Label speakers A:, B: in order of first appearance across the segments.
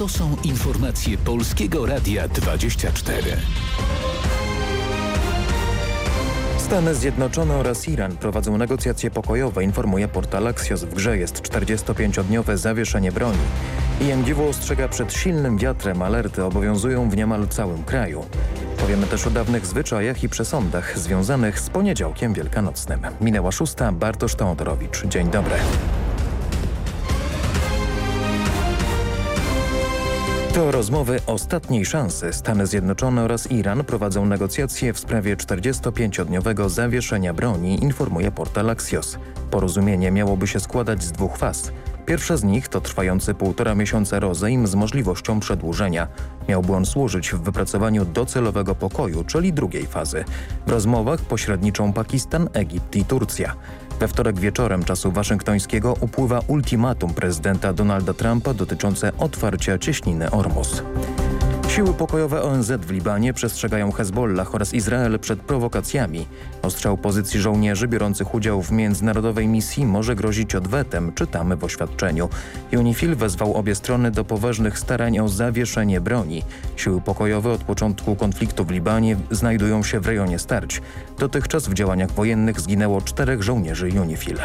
A: To są informacje Polskiego Radia 24.
B: Stany Zjednoczone oraz Iran prowadzą negocjacje pokojowe, informuje portal Axios. W grze jest 45-dniowe zawieszenie broni. IMGW ostrzega przed silnym wiatrem, alerty obowiązują w niemal całym kraju. Powiemy też o dawnych zwyczajach i przesądach związanych z poniedziałkiem wielkanocnym. Minęła szósta, Bartosz Teodorowicz. Dzień dobry. To rozmowy ostatniej szansy. Stany Zjednoczone oraz Iran prowadzą negocjacje w sprawie 45-dniowego zawieszenia broni, informuje portal Axios. Porozumienie miałoby się składać z dwóch faz. Pierwsza z nich to trwający półtora miesiąca rozejm z możliwością przedłużenia. Miałby on służyć w wypracowaniu docelowego pokoju, czyli drugiej fazy. W rozmowach pośredniczą Pakistan, Egipt i Turcja. We wtorek wieczorem czasu waszyngtońskiego upływa ultimatum prezydenta Donalda Trumpa dotyczące otwarcia cieśniny Ormus. Siły pokojowe ONZ w Libanie przestrzegają Hezbollah oraz Izrael przed prowokacjami. Ostrzał pozycji żołnierzy biorących udział w międzynarodowej misji może grozić odwetem, czytamy w oświadczeniu. UNIFIL wezwał obie strony do poważnych starań o zawieszenie broni. Siły pokojowe od początku konfliktu w Libanie znajdują się w rejonie starć. Dotychczas w działaniach wojennych zginęło czterech żołnierzy UNIFIL.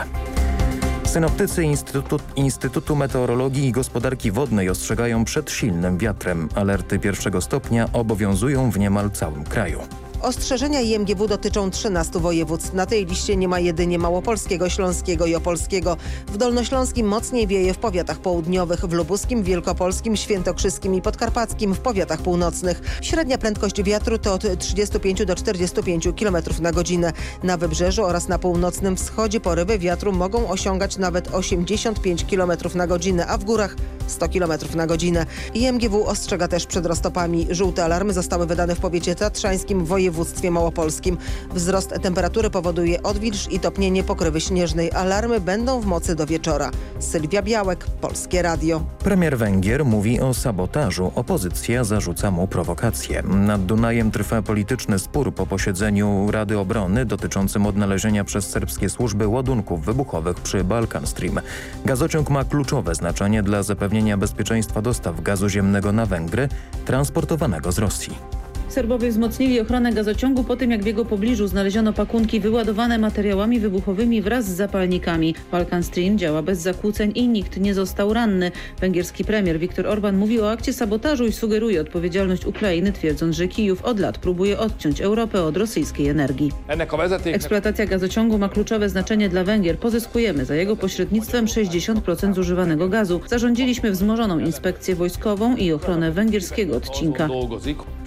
B: Synoptycy Instytutu, Instytutu Meteorologii i Gospodarki Wodnej ostrzegają przed silnym wiatrem. Alerty pierwszego stopnia obowiązują w niemal całym kraju.
C: Ostrzeżenia IMGW dotyczą 13 województw. Na tej liście nie ma jedynie Małopolskiego, Śląskiego i Opolskiego. W Dolnośląskim mocniej wieje w powiatach południowych, w Lubuskim, Wielkopolskim, Świętokrzyskim i Podkarpackim w powiatach północnych. Średnia prędkość wiatru to od 35 do 45 km na godzinę. Na wybrzeżu oraz na północnym wschodzie porywy wiatru mogą osiągać nawet 85 km na godzinę, a w górach 100 km na godzinę. IMGW ostrzega też przed roztopami. Żółte alarmy zostały wydane w powiecie tatrzańskim, województwie województwie małopolskim. Wzrost temperatury powoduje odwilż i topnienie pokrywy śnieżnej. Alarmy będą w mocy do wieczora. Sylwia Białek, Polskie Radio.
B: Premier Węgier mówi o sabotażu. Opozycja zarzuca mu prowokację. Nad Dunajem trwa polityczny spór po posiedzeniu Rady Obrony dotyczącym odnalezienia przez serbskie służby ładunków wybuchowych przy Balkan Stream. Gazociąg ma kluczowe znaczenie dla zapewnienia bezpieczeństwa dostaw gazu ziemnego na Węgry transportowanego z Rosji.
D: Serbowie wzmocnili ochronę gazociągu po tym, jak w jego pobliżu znaleziono pakunki wyładowane materiałami wybuchowymi wraz z zapalnikami. Balkan Stream działa bez zakłóceń i nikt nie został ranny. Węgierski premier Viktor Orban mówi o akcie sabotażu i sugeruje odpowiedzialność Ukrainy, twierdząc, że Kijów od lat próbuje odciąć Europę od rosyjskiej energii. Eksploatacja gazociągu ma kluczowe znaczenie dla Węgier. Pozyskujemy za jego pośrednictwem 60% zużywanego gazu. Zarządziliśmy wzmożoną inspekcję wojskową i ochronę węgierskiego odcinka.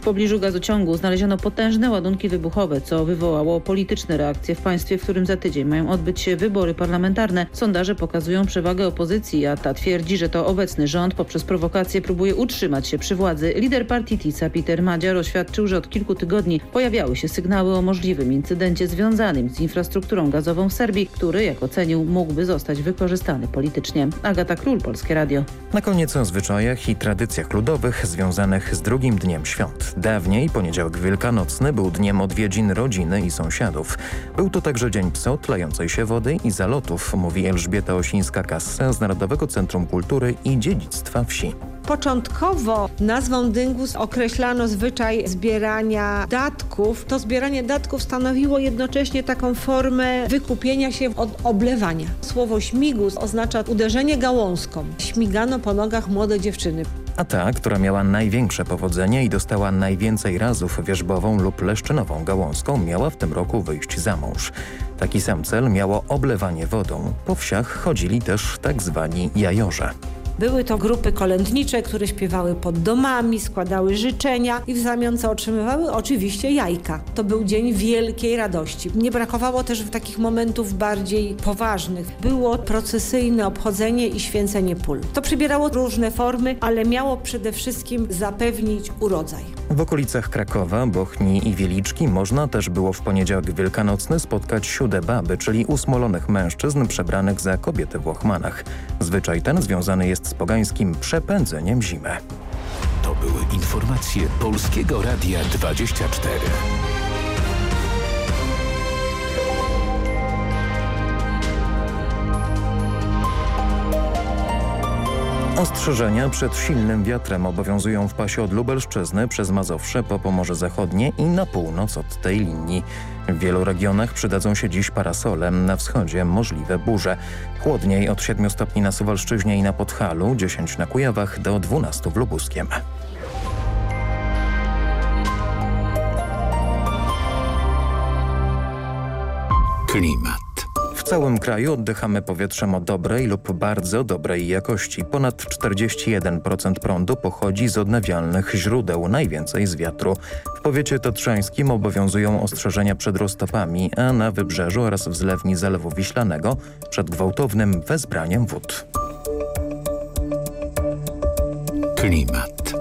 D: Pobliżu gazociągu znaleziono potężne ładunki wybuchowe, co wywołało polityczne reakcje w państwie, w którym za tydzień mają odbyć się wybory parlamentarne. Sondaże pokazują przewagę opozycji, a ta twierdzi, że to obecny rząd poprzez prowokacje próbuje utrzymać się przy władzy. Lider partii TISA Peter Madziar oświadczył, że od kilku tygodni pojawiały się sygnały o możliwym incydencie związanym z infrastrukturą gazową w Serbii, który, jak ocenił, mógłby zostać wykorzystany politycznie. Agata Król, Polskie Radio.
B: Na koniec o zwyczajach i tradycjach ludowych związanych z drugim dniem świąt. Dawniej poniedziałek wielkanocny był dniem odwiedzin rodziny i sąsiadów. Był to także dzień psot, lającej się wody i zalotów, mówi Elżbieta Osińska-Kassa z Narodowego Centrum Kultury i Dziedzictwa Wsi.
E: Początkowo nazwą dyngus określano zwyczaj zbierania datków. To zbieranie datków stanowiło jednocześnie taką formę wykupienia się od oblewania. Słowo śmigus oznacza uderzenie gałązką. Śmigano po nogach młode dziewczyny.
B: A ta, która miała największe powodzenie i dostała najwięcej razów wierzbową lub leszczynową gałązką, miała w tym roku wyjść za mąż. Taki sam cel miało oblewanie wodą. Po wsiach chodzili też tak zwani jajorze.
E: Były to grupy kolędnicze, które śpiewały pod domami, składały życzenia i w zamian co otrzymywały? Oczywiście jajka. To był dzień wielkiej radości. Nie brakowało też takich momentów bardziej poważnych. Było procesyjne obchodzenie i święcenie pól. To przybierało różne formy, ale miało przede wszystkim zapewnić urodzaj.
B: W okolicach Krakowa, Bochni i Wieliczki można też było w poniedziałek wielkanocny spotkać sióde baby, czyli usmolonych mężczyzn przebranych za kobiety w łachmanach. Zwyczaj ten związany jest z pogańskim przepędzeniem zimy.
A: To były informacje Polskiego Radia 24.
B: Ostrzeżenia przed silnym wiatrem obowiązują w pasie od Lubelszczyzny przez Mazowsze po Pomorze Zachodnie i na północ od tej linii. W wielu regionach przydadzą się dziś parasole, na wschodzie możliwe burze. Chłodniej od 7 stopni na Suwalszczyźnie i na Podhalu, 10 na Kujawach do 12 w Lubuskiem.
A: Klimat.
B: W całym kraju oddychamy powietrzem o dobrej lub bardzo dobrej jakości. Ponad 41% prądu pochodzi z odnawialnych źródeł, najwięcej z wiatru. W powiecie tatrzańskim obowiązują ostrzeżenia przed roztopami, a na wybrzeżu oraz w zlewni Zalewu Wiślanego przed gwałtownym wezbraniem wód.
A: Klimat.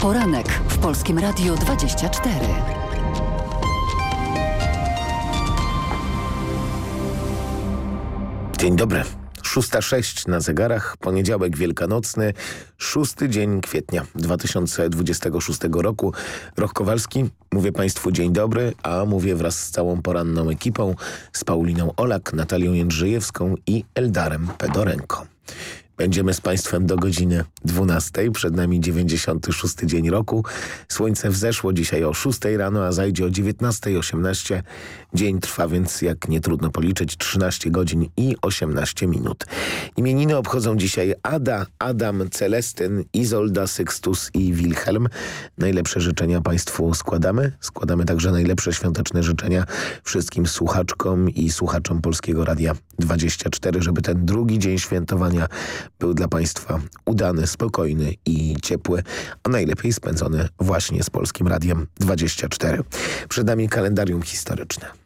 F: Poranek Polskim Radiu 24.
G: Dzień dobry. 6.06 na zegarach, poniedziałek wielkanocny, szósty dzień kwietnia 2026 roku. Roch Kowalski, mówię Państwu dzień dobry, a mówię wraz z całą poranną ekipą, z Pauliną Olak, Natalią Jędrzejewską i Eldarem Pedorenko. Będziemy z Państwem do godziny 12. Przed nami 96 dzień roku. Słońce wzeszło dzisiaj o 6 rano, a zajdzie o 19.18. Dzień trwa więc, jak nie trudno policzyć, 13 godzin i 18 minut. Imieniny obchodzą dzisiaj Ada, Adam, Celestyn, Izolda, Sykstus i Wilhelm. Najlepsze życzenia Państwu składamy. Składamy także najlepsze świąteczne życzenia wszystkim słuchaczkom i słuchaczom Polskiego Radia 24, żeby ten drugi dzień świętowania był dla Państwa udany, spokojny i ciepły, a najlepiej spędzony właśnie z Polskim Radiem 24. Przed nami kalendarium historyczne.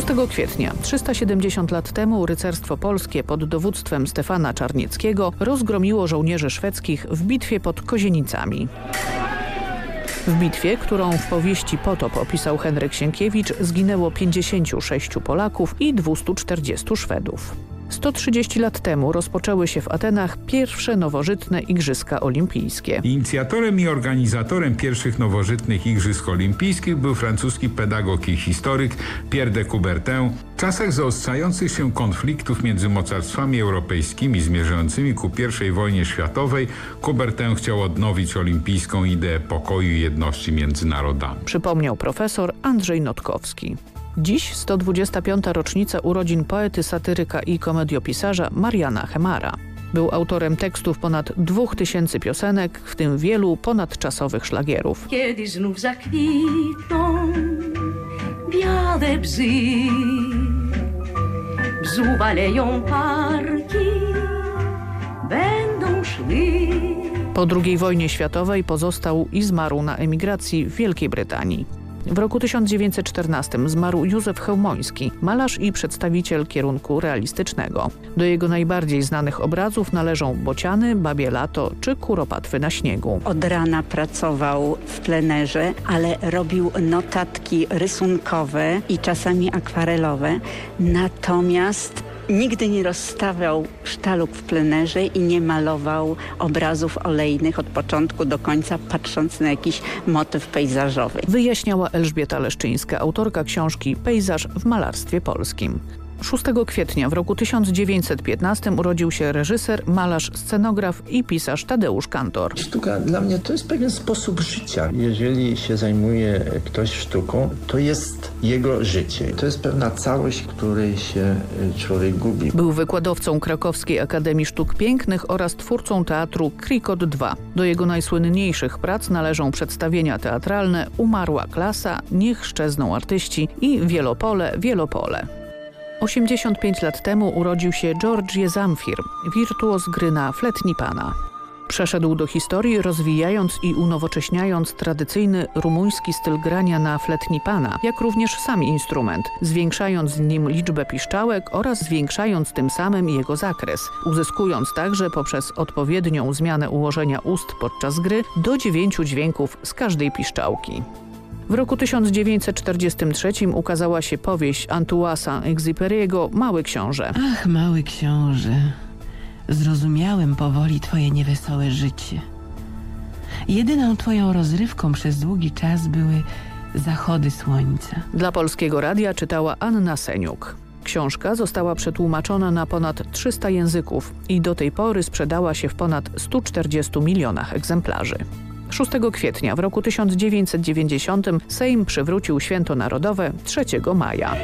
H: 6 kwietnia, 370 lat temu rycerstwo polskie pod dowództwem Stefana Czarnieckiego rozgromiło żołnierzy szwedzkich w bitwie pod Kozienicami. W bitwie, którą w powieści Potop opisał Henryk Sienkiewicz, zginęło 56 Polaków i 240 Szwedów. 130 lat temu rozpoczęły się w Atenach pierwsze nowożytne Igrzyska Olimpijskie.
I: Inicjatorem i organizatorem pierwszych nowożytnych Igrzysk Olimpijskich był francuski pedagog i historyk Pierre de Coubertin. W czasach zaostrzających się konfliktów między mocarstwami europejskimi zmierzającymi ku I wojnie światowej Coubertin chciał odnowić olimpijską ideę pokoju i jedności między narodami.
H: Przypomniał profesor Andrzej Notkowski. Dziś 125. rocznica urodzin poety, satyryka i komediopisarza Mariana Hemara. Był autorem tekstów ponad 2000 piosenek, w tym wielu ponadczasowych szlagierów.
J: Kiedy znów zakwitną białe bzy, bzu baleją parki, będą szły.
H: Po II wojnie światowej pozostał i zmarł na emigracji w Wielkiej Brytanii. W roku 1914 zmarł Józef Chełmoński, malarz i przedstawiciel kierunku realistycznego. Do jego najbardziej znanych obrazów należą Bociany, Babie Lato czy Kuropatwy na śniegu.
K: Od rana pracował w plenerze, ale robił notatki rysunkowe i czasami akwarelowe. Natomiast Nigdy nie rozstawiał sztaluk w plenerze i nie malował obrazów olejnych od początku do końca, patrząc na jakiś motyw pejzażowy.
H: Wyjaśniała Elżbieta Leszczyńska, autorka książki Pejzaż w malarstwie polskim. 6 kwietnia w roku 1915 urodził się reżyser, malarz, scenograf i pisarz Tadeusz Kantor.
L: Sztuka dla mnie to jest pewien sposób życia. Jeżeli się zajmuje ktoś sztuką, to jest jego życie. To jest pewna całość, której się człowiek gubi.
H: Był wykładowcą Krakowskiej Akademii Sztuk Pięknych oraz twórcą teatru Krikot 2. Do jego najsłynniejszych prac należą przedstawienia teatralne Umarła klasa, Niech szczezną artyści i Wielopole, Wielopole. 85 lat temu urodził się George Zamfir, wirtuoz gry na fletni pana. Przeszedł do historii rozwijając i unowocześniając tradycyjny rumuński styl grania na fletni pana, jak również sam instrument, zwiększając nim liczbę piszczałek oraz zwiększając tym samym jego zakres, uzyskując także poprzez odpowiednią zmianę ułożenia ust podczas gry do dziewięciu dźwięków z każdej piszczałki. W roku 1943 ukazała się powieść Antuasa Exuperiego Mały Książę.
M: Ach, mały książę, zrozumiałem powoli twoje niewesołe życie. Jedyną twoją rozrywką przez długi czas były zachody słońca.
H: Dla Polskiego Radia czytała Anna Seniuk. Książka została przetłumaczona na ponad 300 języków i do tej pory sprzedała się w ponad 140 milionach egzemplarzy. 6 kwietnia w roku 1990 Sejm przywrócił święto narodowe 3 maja.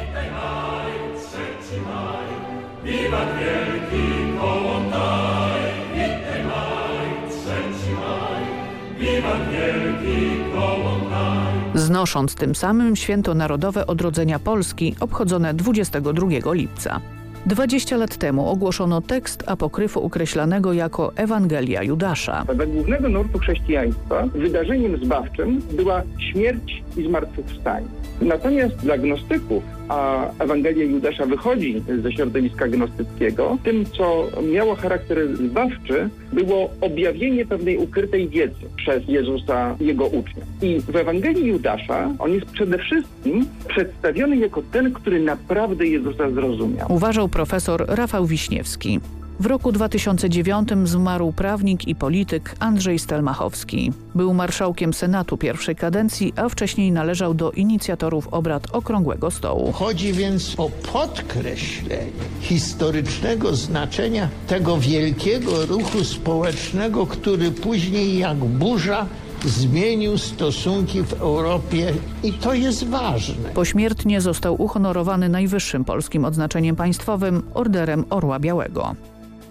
H: Znosząc tym samym święto narodowe odrodzenia Polski obchodzone 22 lipca. 20 lat temu ogłoszono tekst apokryfu określanego jako Ewangelia Judasza.
N: Dla głównego nurtu chrześcijaństwa wydarzeniem zbawczym była śmierć i zmartwychwstanie. Natomiast dla gnostyków, a Ewangelia Judasza wychodzi ze środowiska gnostyckiego, tym, co miało charakter zbawczy, było objawienie pewnej ukrytej wiedzy przez Jezusa jego uczniów. I w Ewangelii Judasza on jest przede wszystkim przedstawiony jako ten, który naprawdę Jezusa zrozumiał.
H: Uważał profesor Rafał Wiśniewski. W roku 2009 zmarł prawnik i polityk Andrzej Stelmachowski. Był marszałkiem Senatu pierwszej kadencji, a wcześniej należał do inicjatorów obrad Okrągłego Stołu.
O: Chodzi więc o podkreślenie historycznego znaczenia tego wielkiego ruchu społecznego, który później jak burza zmienił stosunki w Europie i to jest ważne.
H: Pośmiertnie został uhonorowany najwyższym polskim odznaczeniem państwowym Orderem Orła Białego.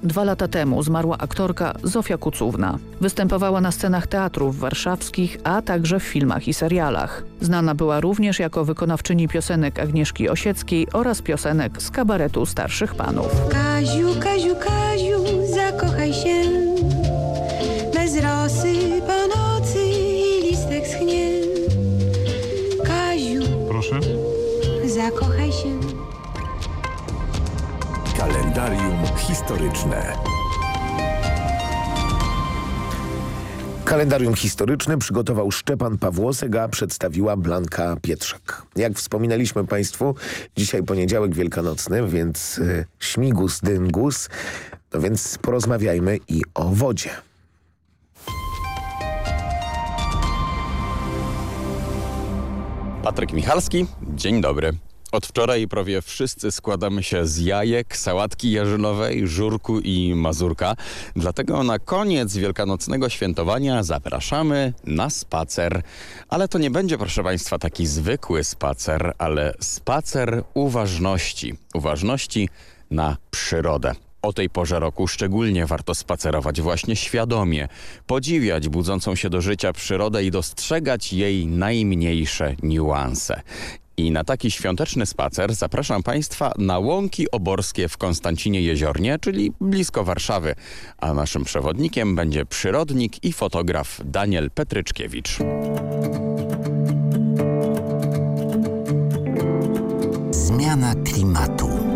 H: Dwa lata temu zmarła aktorka Zofia Kucówna. Występowała na scenach teatrów warszawskich, a także w filmach i serialach. Znana była również jako wykonawczyni piosenek Agnieszki Osieckiej oraz piosenek z kabaretu Starszych Panów.
P: Kaziu, Kaziu, Kaziu, zakochaj się bez rosy po nocy i listek schnie. Kaziu,
Q: Proszę.
P: zakochaj się.
A: Kalendarium historyczne.
G: Kalendarium historyczne przygotował Szczepan Pawłosek, a przedstawiła Blanka Pietrzak. Jak wspominaliśmy Państwu, dzisiaj poniedziałek wielkanocny, więc y, śmigus, dyngus, no więc porozmawiajmy i o wodzie.
R: Patryk Michalski, dzień dobry. Od wczoraj prawie wszyscy składamy się z jajek, sałatki jarzynowej, żurku i mazurka. Dlatego na koniec wielkanocnego świętowania zapraszamy na spacer. Ale to nie będzie, proszę Państwa, taki zwykły spacer, ale spacer uważności. Uważności na przyrodę. O tej porze roku szczególnie warto spacerować właśnie świadomie, podziwiać budzącą się do życia przyrodę i dostrzegać jej najmniejsze niuanse. I na taki świąteczny spacer zapraszam Państwa na Łąki Oborskie w Konstancinie Jeziornie, czyli blisko Warszawy. A naszym przewodnikiem będzie przyrodnik i fotograf Daniel Petryczkiewicz.
A: Zmiana klimatu.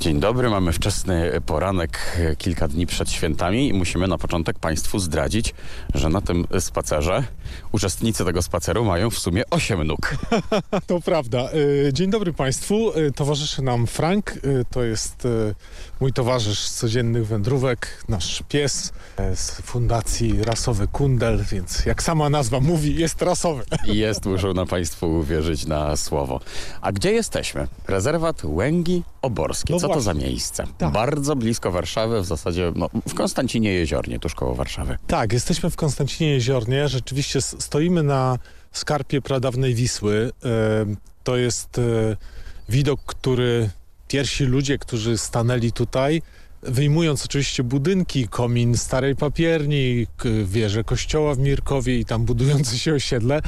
R: Dzień dobry, mamy wczesny poranek, kilka dni przed świętami i musimy na początek Państwu zdradzić, że na tym spacerze uczestnicy tego spaceru mają w sumie 8 nóg.
Q: To prawda. Y, Dzień dobry Państwu. Y, Towarzyszy nam Frank. Y, To jest mój towarzysz z codziennych wędrówek, nasz pies e, z fundacji Rasowy Kundel, więc jak sama nazwa mówi, jest rasowy.
R: Jest, muszą na Państwu uwierzyć na słowo. A gdzie jesteśmy? Rezerwat Łęgi Oborskie.
Q: No
R: Co za miejsce?
Q: Tak.
R: Bardzo blisko Warszawy, w zasadzie no, w Konstancinie Jeziornie, tuż koło Warszawy.
Q: Tak, jesteśmy w Konstancinie Jeziornie. Rzeczywiście stoimy na skarpie pradawnej Wisły. E, To jest e, widok, który pierwsi ludzie, którzy stanęli tutaj, wyjmując oczywiście budynki, komin starej papierni, wieże kościoła w Mirkowie i tam budujące się osiedle,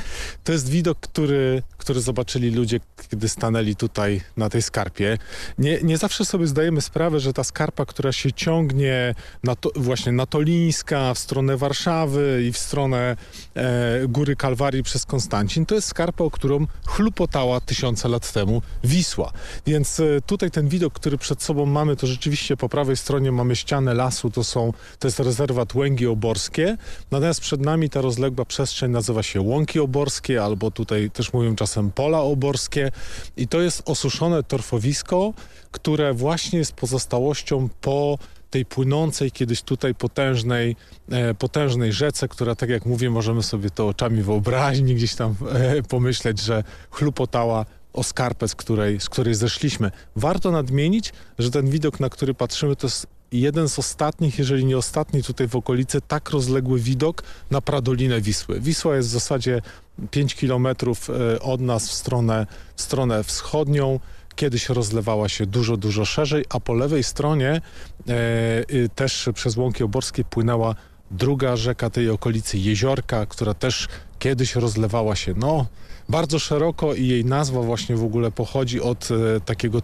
Q: to jest widok, który, który zobaczyli ludzie, kiedy stanęli tutaj na tej skarpie. Nie, nie zawsze sobie zdajemy sprawę, że ta skarpa, która się ciągnie na to, właśnie na Tolińska, w stronę Warszawy i w stronę e, Góry Kalwarii przez Konstancin, to jest skarpa, o którą chlupotała tysiące lat temu Wisła. Więc e, tutaj ten widok, który przed sobą mamy, to rzeczywiście po prawej stronie mamy ścianę lasu, to, są, to jest rezerwat Łęgi Oborskie, natomiast przed nami ta rozległa przestrzeń nazywa się Łąki Oborskie, albo tutaj też mówią czasem pola oborskie i to jest osuszone torfowisko, które właśnie jest pozostałością po tej płynącej kiedyś tutaj potężnej, e, potężnej rzece, która tak jak mówię, możemy sobie to oczami wyobraźni gdzieś tam e, pomyśleć, że chlupotała o skarpę, z której, z której zeszliśmy. Warto nadmienić, że ten widok, na który patrzymy, to jest jeden z ostatnich, jeżeli nie ostatni tutaj w okolicy, tak rozległy widok na Pradolinę Wisły. Wisła jest w zasadzie 5 kilometrów e, od nas w stronę, w stronę wschodnią. Kiedyś rozlewała się dużo, dużo szerzej, a po lewej stronie e, też przez Łąki Oborskie płynęła druga rzeka tej okolicy, Jeziorka, która też kiedyś rozlewała się, no bardzo szeroko i jej nazwa właśnie w ogóle pochodzi od e, takiego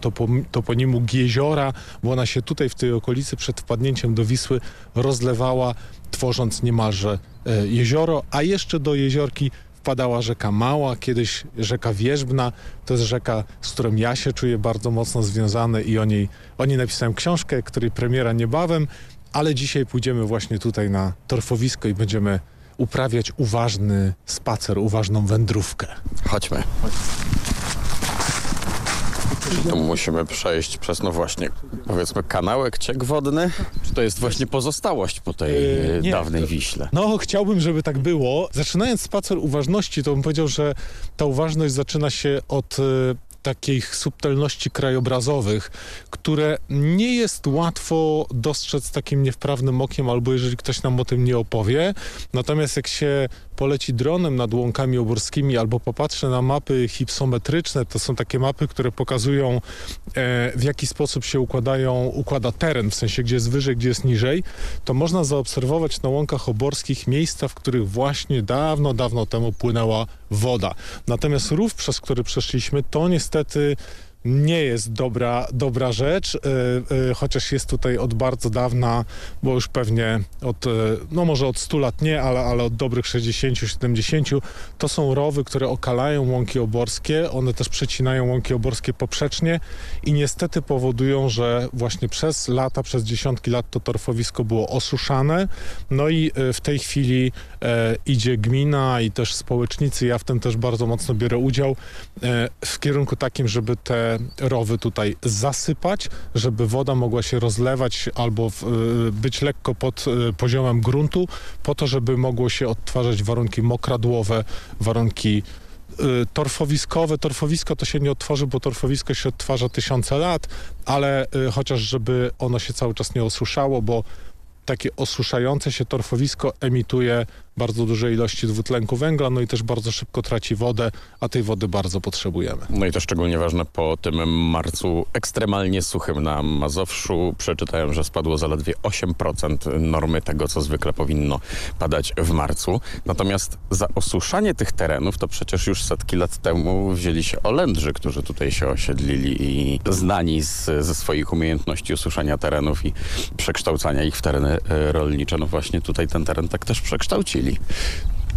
Q: toponimu Gieziora, bo ona się tutaj w tej okolicy przed wpadnięciem do Wisły rozlewała, tworząc niemalże e, jezioro, a jeszcze do jeziorki wpadała rzeka Mała, kiedyś rzeka Wierzbna. To jest rzeka, z którą ja się czuję bardzo mocno związany i o niej, o niej napisałem książkę, której premiera niebawem, ale dzisiaj pójdziemy właśnie tutaj na torfowisko i będziemy uprawiać uważny spacer, uważną wędrówkę.
R: Chodźmy. Czy tu musimy przejść przez, no właśnie, powiedzmy kanałek, ciek wodny? Czy to jest właśnie pozostałość po tej yy, dawnej Wiśle?
Q: No, chciałbym, żeby tak było. Zaczynając spacer uważności, to bym powiedział, że ta uważność zaczyna się od y, takich subtelności krajobrazowych, które nie jest łatwo dostrzec takim niewprawnym okiem, albo jeżeli ktoś nam o tym nie opowie. Natomiast jak się poleci dronem nad łąkami oborskimi albo popatrzy na mapy hipsometryczne, to są takie mapy, które pokazują e, w jaki sposób się układają, układa teren, w sensie gdzie jest wyżej, gdzie jest niżej, to można zaobserwować na łąkach oborskich miejsca, w których właśnie dawno, dawno temu płynęła woda. Natomiast rów, przez który przeszliśmy, to niestety nie jest dobra, dobra rzecz, e, e, chociaż jest tutaj od bardzo dawna, bo już pewnie od, e, no może od 100 lat nie, ale, ale od dobrych 60-70, to są rowy, które okalają łąki oborskie, one też przecinają łąki oborskie poprzecznie i niestety powodują, że właśnie przez lata, przez dziesiątki lat to torfowisko było osuszane, no i w tej chwili e, idzie gmina i też społecznicy, ja w tym też bardzo mocno biorę udział, e, w kierunku takim, żeby te rowy tutaj zasypać, żeby woda mogła się rozlewać albo w, y, być lekko pod y, poziomem gruntu, po to, żeby mogło się odtwarzać warunki mokradłowe, warunki y, torfowiskowe. Torfowisko to się nie odtworzy, bo torfowisko się odtwarza tysiące lat, ale chociaż żeby ono się cały czas nie osuszało, bo takie osuszające się torfowisko emituje bardzo duże ilości dwutlenku węgla, no i też bardzo szybko traci wodę, a tej wody bardzo potrzebujemy.
R: No i to szczególnie ważne po tym marcu ekstremalnie suchym na Mazowszu. Przeczytałem, że spadło zaledwie 8% normy tego, co zwykle powinno padać w marcu. Natomiast za osuszanie tych terenów to przecież już setki lat temu wzięli się Olędrzy, którzy tutaj się osiedlili i znani z, ze swoich umiejętności osuszania terenów i przekształcania ich w tereny e, rolnicze. No właśnie tutaj ten teren tak też przekształcili. Chili.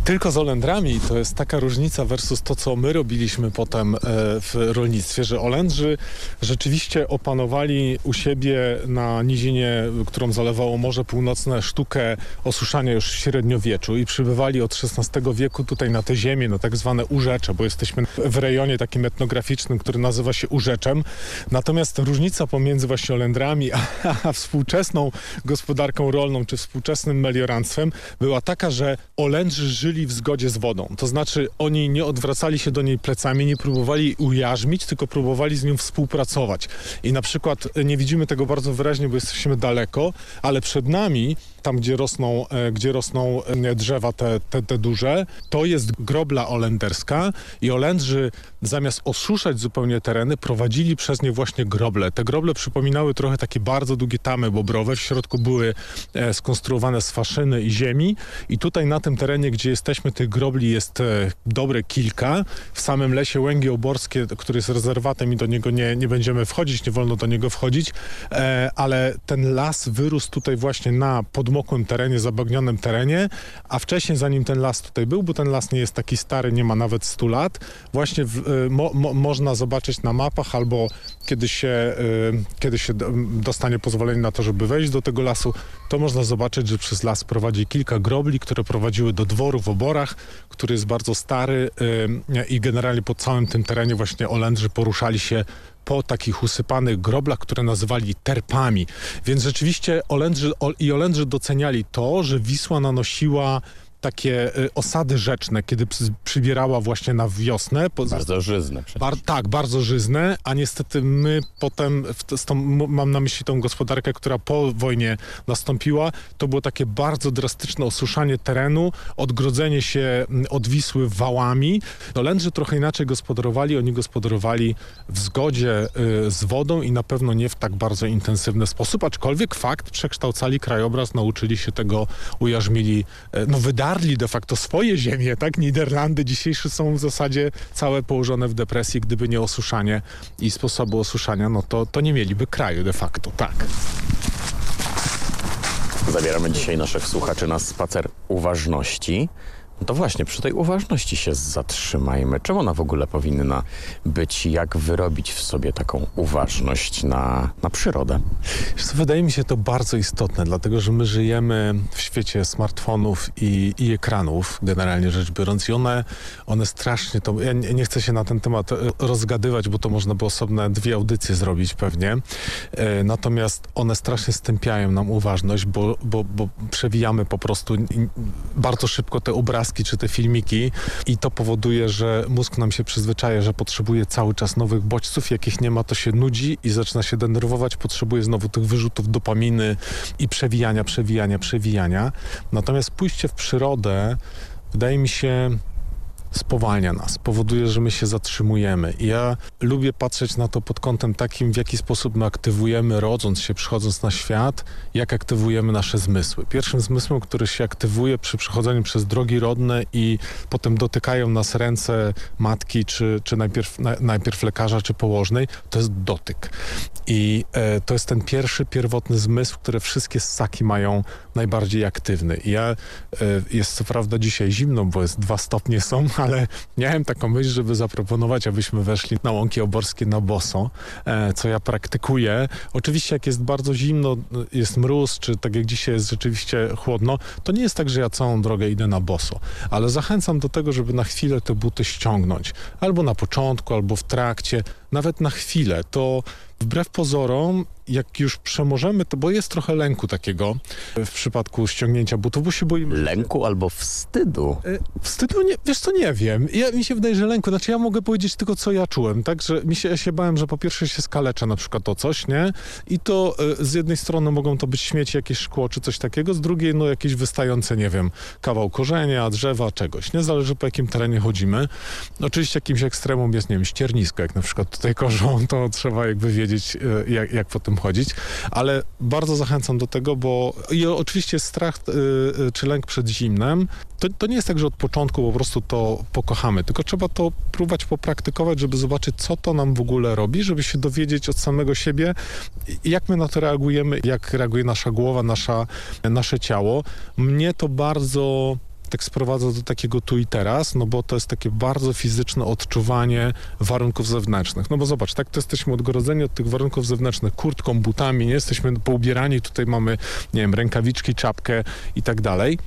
Q: Tylko z Olendrami to jest taka różnica versus to, co my robiliśmy potem e, w rolnictwie, że Olendrzy rzeczywiście opanowali u siebie na nizinie, którą zalewało Morze Północne, sztukę osuszania już w średniowieczu i przybywali od XVI wieku tutaj na te ziemię, no tak zwane urzecze, bo jesteśmy w rejonie takim etnograficznym, który nazywa się Urzeczem. Natomiast różnica pomiędzy właśnie Olendrami a, a współczesną gospodarką rolną, czy współczesnym melioranstwem była taka, że Olendrzy żyli w zgodzie z wodą. To znaczy oni nie odwracali się do niej plecami, nie próbowali ujarzmić, tylko próbowali z nią współpracować. I na przykład e, nie widzimy tego bardzo wyraźnie, bo jesteśmy daleko, ale przed nami tam gdzie rosną, e, gdzie rosną e, drzewa te, te, te duże, to jest grobla olenderska i Olendrzy zamiast osuszać zupełnie tereny, prowadzili przez nie właśnie groble. Te groble przypominały trochę takie bardzo długie tamy bobrowe. W środku były e, skonstruowane z faszyny i ziemi i tutaj na tym terenie, gdzie jesteśmy, tych grobli jest dobre kilka. W samym lesie Łęgi Oborskie, który jest rezerwatem i do niego nie, nie będziemy wchodzić, nie wolno do niego wchodzić, ale ten las wyrósł tutaj właśnie na podmokłym terenie, zabagnionym terenie, a wcześniej zanim ten las tutaj był, bo ten las nie jest taki stary, nie ma nawet 100 lat, właśnie w, e, mo, mo, można zobaczyć na mapach albo kiedy się, y, kiedy się dostanie pozwolenie na to, żeby wejść do tego lasu, to można zobaczyć, że przez las prowadzi kilka grobli, które prowadziły do dworu w Oborach, który jest bardzo stary y, i generalnie po całym tym terenie właśnie Olendrzy poruszali się po takich usypanych groblach, które nazywali terpami. Więc rzeczywiście Olendrzy, i Olendrzy doceniali to, że Wisła nanosiła takie y, osady rzeczne, kiedy przybierała właśnie na wiosnę.
R: Bardzo żyzne.
Q: Bar, tak, bardzo żyzne, a niestety my potem, w, tą, mam na myśli tą gospodarkę, która po wojnie nastąpiła, to było takie bardzo drastyczne osuszanie terenu, odgrodzenie się od Wisły wałami. No Lędrzy trochę inaczej gospodarowali, oni gospodarowali w zgodzie y, z wodą i na pewno nie w tak bardzo intensywny sposób, aczkolwiek fakt, przekształcali krajobraz, nauczyli się tego, ujarzmili, y, no wydali wydarli de facto swoje ziemie, tak? Niderlandy dzisiejsze są w zasadzie całe położone w depresji, gdyby nie osuszanie i sposobu osuszania, no to, to nie mieliby kraju de facto, tak.
R: Zabieramy dzisiaj naszych słuchaczy na spacer uważności. No to właśnie, przy tej uważności się zatrzymajmy. Czemu ona w ogóle powinna być? Jak wyrobić w sobie taką uważność na, na przyrodę?
Q: Wydaje mi się to bardzo istotne, dlatego że my żyjemy w świecie smartfonów i, i ekranów, generalnie rzecz biorąc, i one, one strasznie to. Ja nie, chcę się na ten temat e, rozgadywać, bo to można by osobne dwie audycje zrobić pewnie. E, natomiast one strasznie stępiają nam uważność, bo, bo, bo przewijamy po prostu bardzo szybko te obrazy obrazki czy te filmiki i to powoduje, że mózg nam się przyzwyczaja, że potrzebuje cały czas nowych bodźców, jakich nie ma, to się nudzi i zaczyna się denerwować, potrzebuje znowu tych wyrzutów dopaminy i przewijania, przewijania, przewijania. Natomiast pójście w przyrodę wydaje mi się spowalnia nas, powoduje, że my się zatrzymujemy. I ja lubię patrzeć na to pod kątem takim, w jaki sposób my aktywujemy, rodząc się, przychodząc na świat, jak aktywujemy nasze zmysły. Pierwszym zmysłem, który się aktywuje przy przechodzeniu przez drogi rodne i potem dotykają nas ręce matki, czy, czy najpierw, na, najpierw lekarza, czy położnej, to jest dotyk. I e, to jest ten pierwszy, pierwotny zmysł, który wszystkie ssaki mają najbardziej aktywny. Ja, e, jest co prawda dzisiaj zimno, bo jest dwa stopnie są, ale miałem taką myśl, żeby zaproponować, abyśmy weszli na łąki oborskie na boso, e, co ja praktykuję. Oczywiście jak jest bardzo zimno, jest mróz, czy tak jak dzisiaj jest rzeczywiście chłodno, to nie jest tak, że ja całą drogę idę na boso, ale zachęcam do tego, żeby na chwilę te buty ściągnąć. Albo na początku, albo w trakcie, nawet na chwilę. To wbrew pozorom jak już przemożemy, to bo jest trochę lęku takiego w przypadku ściągnięcia butów, bo się boimy.
R: Lęku albo wstydu?
Q: E, wstydu, nie, wiesz co, nie wiem. Ja, mi się wydaje, że lęku, znaczy ja mogę powiedzieć tylko, co ja czułem, tak, że mi się, ja się bałem, że po pierwsze się skaleczę na przykład o coś, nie? I to y, z jednej strony mogą to być śmieci, jakieś szkło czy coś takiego, z drugiej no jakieś wystające, nie wiem, kawał korzenia, drzewa, czegoś, nie? Zależy po jakim terenie chodzimy. Oczywiście jakimś ekstremum jest, nie wiem, ściernisko, jak na przykład tutaj korzą, to trzeba jakby wiedzieć, y, jak, jak po tym chodzić, ale bardzo zachęcam do tego, bo i oczywiście strach y, czy lęk przed zimnem, to, to nie jest tak, że od początku po prostu to pokochamy, tylko trzeba to próbować popraktykować, żeby zobaczyć, co to nam w ogóle robi, żeby się dowiedzieć od samego siebie, jak my na to reagujemy, jak reaguje nasza głowa, nasza, nasze ciało. Mnie to bardzo tak sprowadza do takiego tu i teraz, no bo to jest takie bardzo fizyczne odczuwanie warunków zewnętrznych. No bo zobacz, tak to jesteśmy odgrodzeni od tych warunków zewnętrznych kurtką, butami, nie jesteśmy poubierani, tutaj mamy, nie wiem, rękawiczki, czapkę i tak dalej.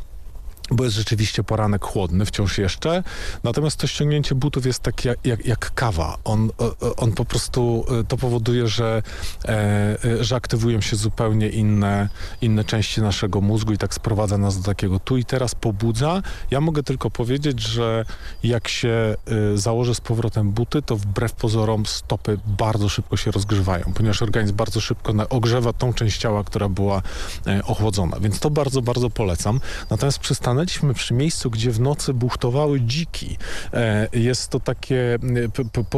Q: Bo jest rzeczywiście poranek chłodny wciąż jeszcze. Natomiast to ściągnięcie butów jest takie jak, jak, jak kawa. On, on po prostu to powoduje, że, e, że aktywują się zupełnie inne, inne części naszego mózgu i tak sprowadza nas do takiego tu i teraz pobudza. Ja mogę tylko powiedzieć, że jak się założy z powrotem buty, to wbrew pozorom stopy bardzo szybko się rozgrzewają, ponieważ organizm bardzo szybko ogrzewa tą część ciała, która była e, ochłodzona. Więc to bardzo, bardzo polecam. Natomiast przystanęliśmy przy miejscu, gdzie w nocy buchtowały dziki. E, jest to takie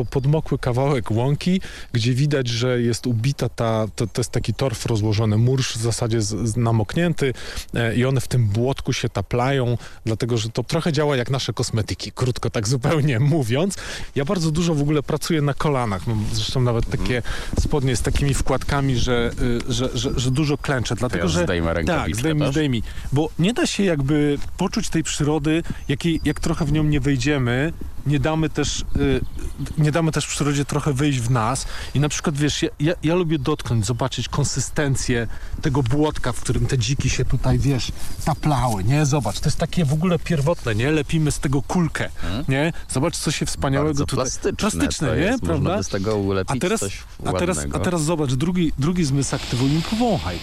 Q: podmokły kawałek łąki, gdzie widać, że jest ubita ta, to, to jest taki torf rozłożony, mursz w zasadzie z, z namoknięty e, i one w tym błotku się taplają, dlatego, że to trochę działa jak nasze kosmetyki, krótko tak zupełnie mówiąc. Ja bardzo dużo w ogóle pracuję na kolanach, mam zresztą nawet takie spodnie z takimi wkładkami, że, y, że, że, że dużo klęczę, dlatego,
R: ja
Q: że...
R: Zdejmę
Q: tak, zdejmij, zdejmij, bo nie da się jakby poczuć tej przyrody, jakiej, jak trochę w nią nie wejdziemy, nie damy też, y, nie damy też przyrodzie trochę wyjść w nas i na przykład, wiesz, ja, ja, ja, lubię dotknąć, zobaczyć konsystencję tego błotka, w którym te dziki się tutaj, wiesz, taplały, nie? Zobacz, to jest takie w ogóle pierwotne, nie? Lepimy z tego kulkę, hmm? nie? Zobacz, co się wspaniałego
R: Bardzo
Q: tutaj...
R: plastyczne,
Q: plastyczne nie?
R: Jest,
Q: Prawda?
R: z tego ulepić
Q: a teraz,
R: coś
Q: a teraz, a teraz zobacz, drugi, drugi zmysł aktywuj i powąchaj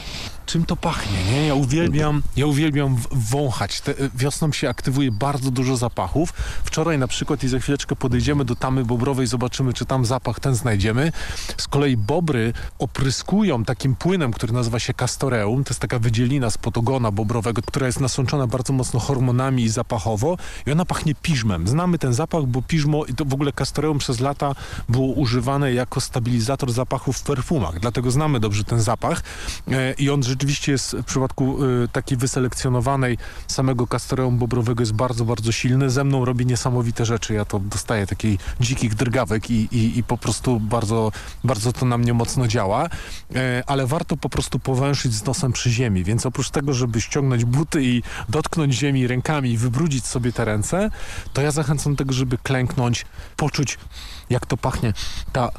Q: czym to pachnie, nie? Ja uwielbiam, ja uwielbiam wąchać. Te, wiosną się aktywuje bardzo dużo zapachów. Wczoraj na przykład za chwileczkę podejdziemy do tamy bobrowej, zobaczymy, czy tam zapach ten znajdziemy. Z kolei bobry opryskują takim płynem, który nazywa się castoreum. To jest taka wydzielina z potogona bobrowego, która jest nasączona bardzo mocno hormonami i zapachowo i ona pachnie piżmem. Znamy ten zapach, bo piżmo i to w ogóle castoreum przez lata było używane jako stabilizator zapachów w perfumach. Dlatego znamy dobrze ten zapach e, i on rzeczywiście jest w przypadku y, takiej wyselekcjonowanej samego kastoreum bobrowego jest bardzo, bardzo silny. Ze mną robi niesamowite rzeczy. Ja to dostaję takiej dzikich drgawek i, i, i po prostu bardzo, bardzo to na mnie mocno działa. E, ale warto po prostu powęszyć z nosem przy ziemi. Więc oprócz tego, żeby ściągnąć buty i dotknąć ziemi rękami i wybrudzić sobie te ręce, to ja zachęcam do tego, żeby klęknąć, poczuć jak to pachnie. Ta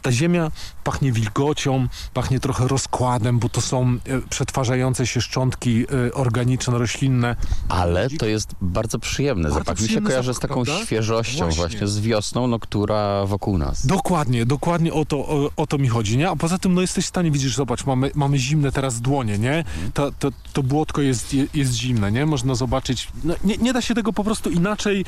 Q: ta ziemia pachnie wilgocią, pachnie trochę rozkładem, bo to są e, przetwarzające się szczątki e, organiczne, roślinne.
R: Ale to jest bardzo przyjemny bardzo zapach. Mi się kojarzy zapach, z taką prawda? świeżością właśnie. właśnie. z wiosną, no, która wokół nas.
Q: Dokładnie, dokładnie o to, o, o, to mi chodzi, nie? A poza tym, no jesteś w stanie, widzisz, zobacz, mamy, mamy zimne teraz dłonie, nie? Mhm. To, to, to błotko jest, jest zimne, nie? Można zobaczyć, no, nie, nie da się tego po prostu inaczej,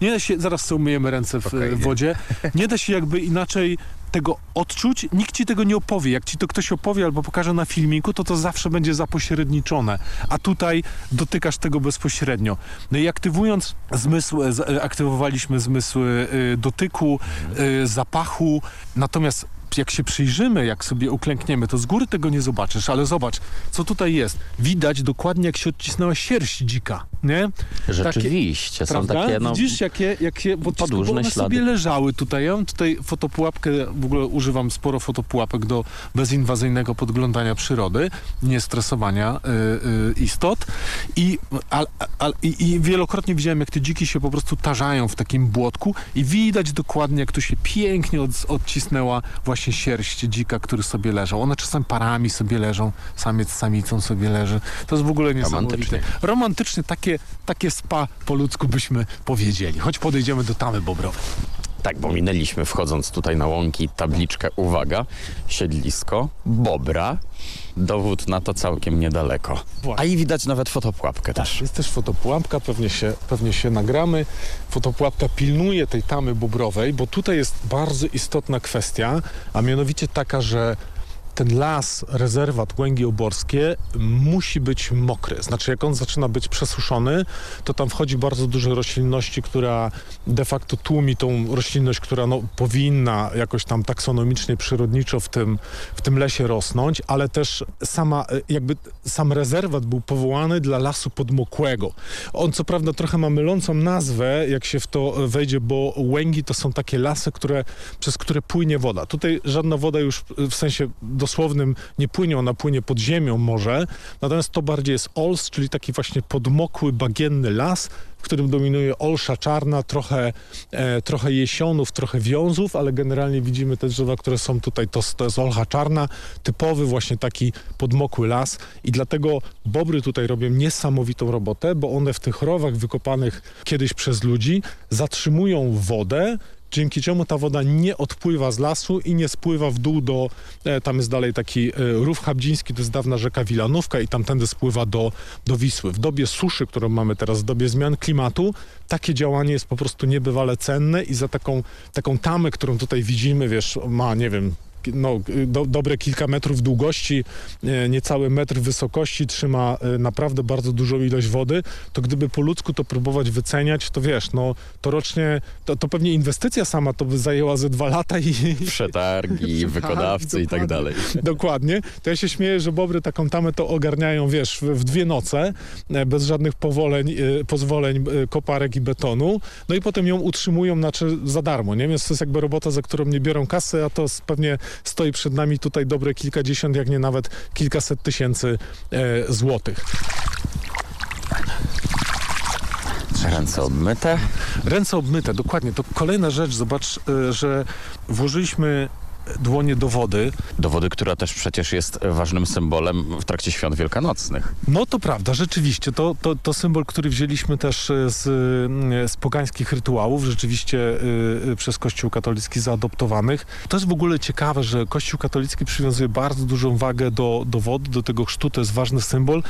Q: nie da się, zaraz sobie umyjemy ręce w, w wodzie, nie da się jakby inaczej tego odczuć, nikt ci tego nie opowie. Jak ci to ktoś opowie albo pokaże na filmiku, to to zawsze będzie zapośredniczone. A tutaj dotykasz tego bezpośrednio. No i aktywując zmysł, e, aktywowaliśmy zmysły e, dotyku, e, zapachu, natomiast jak się przyjrzymy, jak sobie uklękniemy, to z góry tego nie zobaczysz, ale zobacz, co tutaj jest. Widać dokładnie, jak się odcisnęła sierść dzika, nie?
R: Rzeczywiście, takie, są prawda? takie, no,
Q: Widzisz, jakie, jakie bo,
R: podłużne
Q: one
R: ślady.
Q: sobie leżały tutaj. Ja mam tutaj fotopułapkę, w ogóle używam sporo fotopułapek do bezinwazyjnego podglądania przyrody, nie stresowania y, y, istot I, al, al, i, i wielokrotnie widziałem, jak te dziki się po prostu tarzają w takim błotku i widać dokładnie, jak to się pięknie od, odcisnęła właśnie sierść dzika, który sobie leżał. One czasem parami sobie leżą, samiec z samicą sobie leży. To jest w ogóle niesamowite. Romantycznie. Romantycznie takie, takie spa po ludzku byśmy powiedzieli. Choć podejdziemy do tamy bobrowej.
R: Tak, bo minęliśmy wchodząc tutaj na łąki tabliczkę, uwaga, siedlisko, bobra, dowód na to całkiem niedaleko. A i widać nawet fotopułapkę
Q: tak,
R: też.
Q: Jest też fotopułapka, pewnie się, pewnie się nagramy. Fotopułapka pilnuje tej tamy bobrowej, bo tutaj jest bardzo istotna kwestia, a mianowicie taka, że ten las, rezerwat Łęgi Oborskie musi być mokry. Znaczy jak on zaczyna być przesuszony, to tam wchodzi bardzo dużo roślinności, która de facto tłumi tą roślinność, która no, powinna jakoś tam taksonomicznie, przyrodniczo w tym, w tym lesie rosnąć, ale też sama, jakby sam rezerwat był powołany dla lasu podmokłego. On co prawda trochę ma mylącą nazwę, jak się w to wejdzie, bo Łęgi to są takie lasy, które, przez które płynie woda. Tutaj żadna woda już w sensie dosłownym nie płynie, ona płynie pod ziemią może, natomiast to bardziej jest ols, czyli taki właśnie podmokły, bagienny las, w którym dominuje olsza czarna, trochę, e, trochę jesionów, trochę wiązów, ale generalnie widzimy te drzewa, które są tutaj, to, to jest olcha czarna, typowy właśnie taki podmokły las. I dlatego bobry tutaj robią niesamowitą robotę, bo one w tych rowach wykopanych kiedyś przez ludzi zatrzymują wodę, dzięki czemu ta woda nie odpływa z lasu i nie spływa w dół do, e, tam jest dalej taki e, rów habdziński, to jest dawna rzeka Wilanówka i tamtędy spływa do, do Wisły. W dobie suszy, którą mamy teraz, w dobie zmian klimatu, takie działanie jest po prostu niebywale cenne i za taką, taką tamę, którą tutaj widzimy, wiesz, ma, nie wiem, no, do, dobre kilka metrów długości, e, niecały metr wysokości, trzyma e, naprawdę bardzo dużą ilość wody, to gdyby po ludzku to próbować wyceniać, to wiesz, no to rocznie, to, to pewnie inwestycja sama to by zajęła ze dwa lata i...
R: Przetargi, wykonawcy i tak dalej.
Q: Dokładnie. To ja się śmieję, że bobry taką tamę to ogarniają, wiesz, w, dwie noce, e, bez żadnych powoleń, pozwoleń, koparek i betonu, no i potem ją utrzymują znaczy za darmo, nie? Więc to jest jakby robota, za którą nie biorą kasy, a to jest pewnie stoi przed nami tutaj dobre kilkadziesiąt, jak nie nawet kilkaset tysięcy e, złotych.
R: Ręce obmyte?
Q: Ręce obmyte, dokładnie. To kolejna rzecz, zobacz, e, że włożyliśmy dłonie do wody.
R: Do wody, która też przecież jest ważnym symbolem w trakcie świąt wielkanocnych.
Q: No to prawda, rzeczywiście. To, to, to symbol, który wzięliśmy też e, z, e, z pogańskich rytuałów, rzeczywiście y, przez Kościół katolicki zaadoptowanych. To jest w ogóle ciekawe, że Kościół katolicki przywiązuje bardzo dużą wagę do, do wody, do tego chrztu, to jest ważny symbol,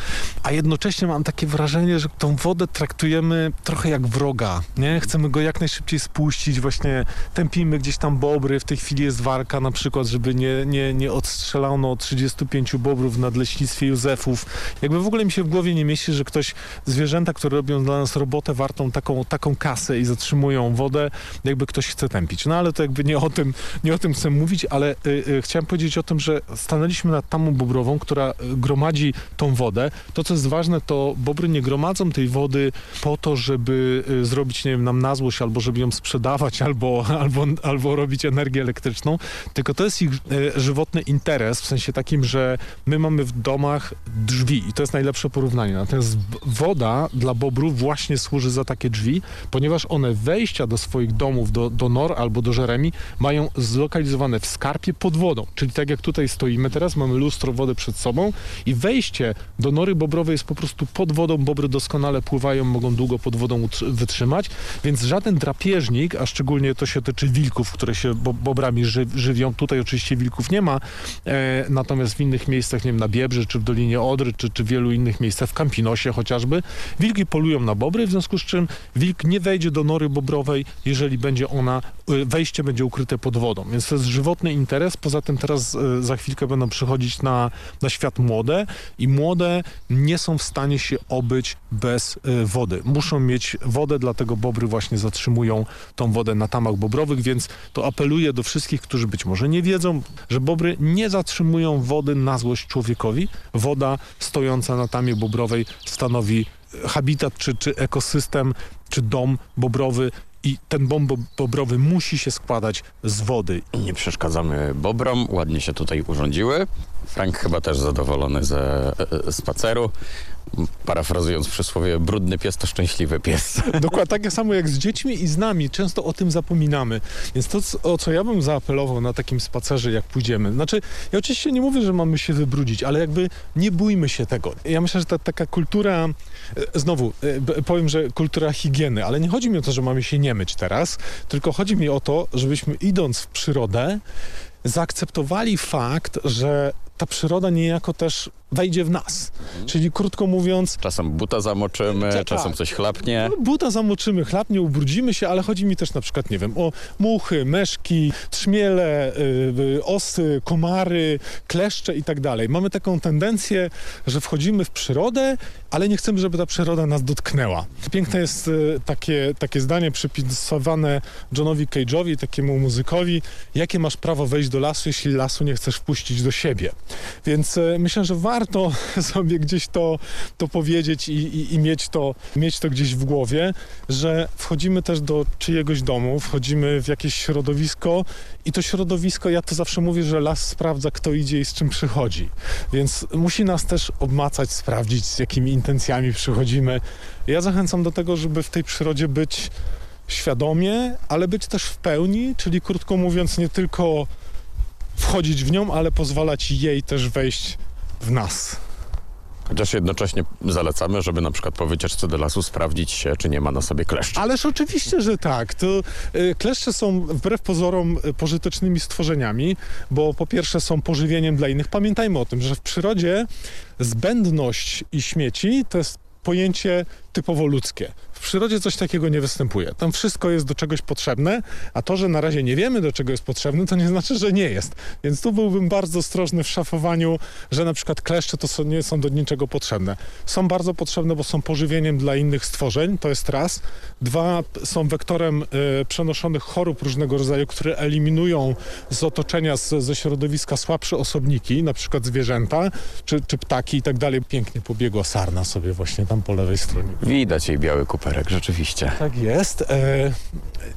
Q: a jednocześnie mam takie wrażenie, że tą wodę traktujemy trochę jak wroga, nie? Chcemy go jak najszybciej spuścić, właśnie tępimy gdzieś tam bobry, w tej chwili jest warka na przykład, żeby nie, nie, nie odstrzelano 35 bobrów w nadleśnictwie Józefów. Jakby w ogóle mi się w głowie nie mieści, że ktoś, zwierzęta, które robią dla nas robotę wartą taką, taką kasę i zatrzymują wodę, jakby ktoś chce tępić. No ale to jakby nie o tym, nie o tym chcę mówić, ale y, y, chciałem powiedzieć o tym, że stanęliśmy nad tamą bobrową, która y, gromadzi tą wodę. To, co jest ważne, to bobry nie gromadzą tej wody po to, żeby y, zrobić, nie wiem, nam na złość, albo żeby ją sprzedawać, albo, albo, albo robić energię elektryczną, tylko to jest ich e, żywotny interes, w sensie takim, że my mamy w domach drzwi i to jest najlepsze porównanie. Natomiast woda dla bobrów właśnie służy za takie drzwi, ponieważ one wejścia do swoich domów, do, do nor albo do żeremi mają zlokalizowane w skarpie pod wodą. Czyli tak jak tutaj stoimy teraz, mamy lustro wody przed sobą i wejście do nory bobrowej jest po prostu pod wodą. Bobry doskonale pływają, mogą długo pod wodą wytrzymać, więc żaden drapieżnik, a szczególnie to się tyczy wilków, które się bo bobrami ży żywią, tutaj oczywiście wilków nie ma, e, natomiast w innych miejscach, nie wiem, na Biebrzy, czy w Dolinie Odry, czy, czy wielu innych miejscach, w Campinosie chociażby, wilki polują na bobry, w związku z czym wilk nie wejdzie do nory bobrowej, jeżeli będzie ona, e, wejście będzie ukryte pod wodą, więc to jest żywotny interes, poza tym teraz e, za chwilkę będą przychodzić na, na świat młode i młode nie są w stanie się obyć bez e, wody. Muszą mieć wodę, dlatego bobry właśnie zatrzymują tą wodę na tamach bobrowych, więc to apeluję do wszystkich, którzy być może nie wiedzą, że bobry nie zatrzymują wody na złość człowiekowi. Woda stojąca na tamie bobrowej stanowi habitat, czy, czy ekosystem, czy dom bobrowy i ten dom bo bobrowy musi się składać z wody.
R: Nie przeszkadzamy bobrom, ładnie się tutaj urządziły. Frank chyba też zadowolony ze e, spaceru. Parafrazując przysłowie, brudny pies to szczęśliwy pies.
Q: Dokładnie, tak samo jak z dziećmi i z nami. Często o tym zapominamy. Więc to, o co ja bym zaapelował na takim spacerze, jak pójdziemy. Znaczy, ja oczywiście nie mówię, że mamy się wybrudzić, ale jakby nie bójmy się tego. Ja myślę, że ta taka kultura, e, znowu e, powiem, że kultura higieny, ale nie chodzi mi o to, że mamy się nie myć teraz, tylko chodzi mi o to, żebyśmy idąc w przyrodę, zaakceptowali fakt, że ta przyroda niejako też wejdzie w nas.
R: Mhm.
Q: Czyli krótko mówiąc...
R: Czasem buta zamoczymy,
Q: Tak,
R: czasem
Q: tak.
R: coś chlapnie.
Q: No, buta zamoczymy, chlapnie, ubrudzimy się, ale chodzi mi też na przykład, nie wiem, o muchy, meszki, trzmiele, y, y, osy, komary, kleszcze i tak dalej. Mamy taką tendencję, że wchodzimy w przyrodę, ale nie chcemy, żeby ta przyroda nas dotknęła. Piękne jest y, takie, takie zdanie przypisywane Johnowi Cage'owi, takiemu muzykowi, jakie masz prawo wejść do lasu, jeśli lasu nie chcesz wpuścić do siebie. Więc y, myślę, że warto warto sobie gdzieś to, to powiedzieć i, i, i mieć, to, mieć to gdzieś w głowie, że wchodzimy też do czyjegoś domu, wchodzimy w jakieś środowisko i to środowisko, ja to zawsze mówię, że las sprawdza, kto idzie i z czym przychodzi. Więc musi nas też obmacać, sprawdzić, z jakimi intencjami przychodzimy. Ja zachęcam do tego, żeby w tej przyrodzie być świadomie, ale być też w pełni, czyli krótko mówiąc, nie tylko wchodzić w nią, ale pozwalać jej też wejść w nas.
R: Chociaż jednocześnie zalecamy, żeby na przykład po wycieczce do lasu sprawdzić się, czy nie ma na sobie kleszczy.
Q: Ależ oczywiście, że tak. To y, kleszcze są wbrew pozorom y, pożytecznymi stworzeniami, bo po pierwsze są pożywieniem dla innych. Pamiętajmy o tym, że w przyrodzie zbędność i śmieci to jest pojęcie typowo ludzkie. W przyrodzie coś takiego nie występuje. Tam wszystko jest do czegoś potrzebne, a to, że na razie nie wiemy, do czego jest potrzebne, to nie znaczy, że nie jest. Więc tu byłbym bardzo ostrożny w szafowaniu, że na przykład kleszcze to nie są do niczego potrzebne. Są bardzo potrzebne, bo są pożywieniem dla innych stworzeń, to jest raz. Dwa, są wektorem y, przenoszonych chorób różnego rodzaju, które eliminują z otoczenia, z, ze środowiska słabsze osobniki, na przykład zwierzęta, czy, czy ptaki i tak dalej. Pięknie pobiegła sarna sobie właśnie tam po lewej stronie.
R: Widać jej biały kuperek, rzeczywiście.
Q: Tak jest. E,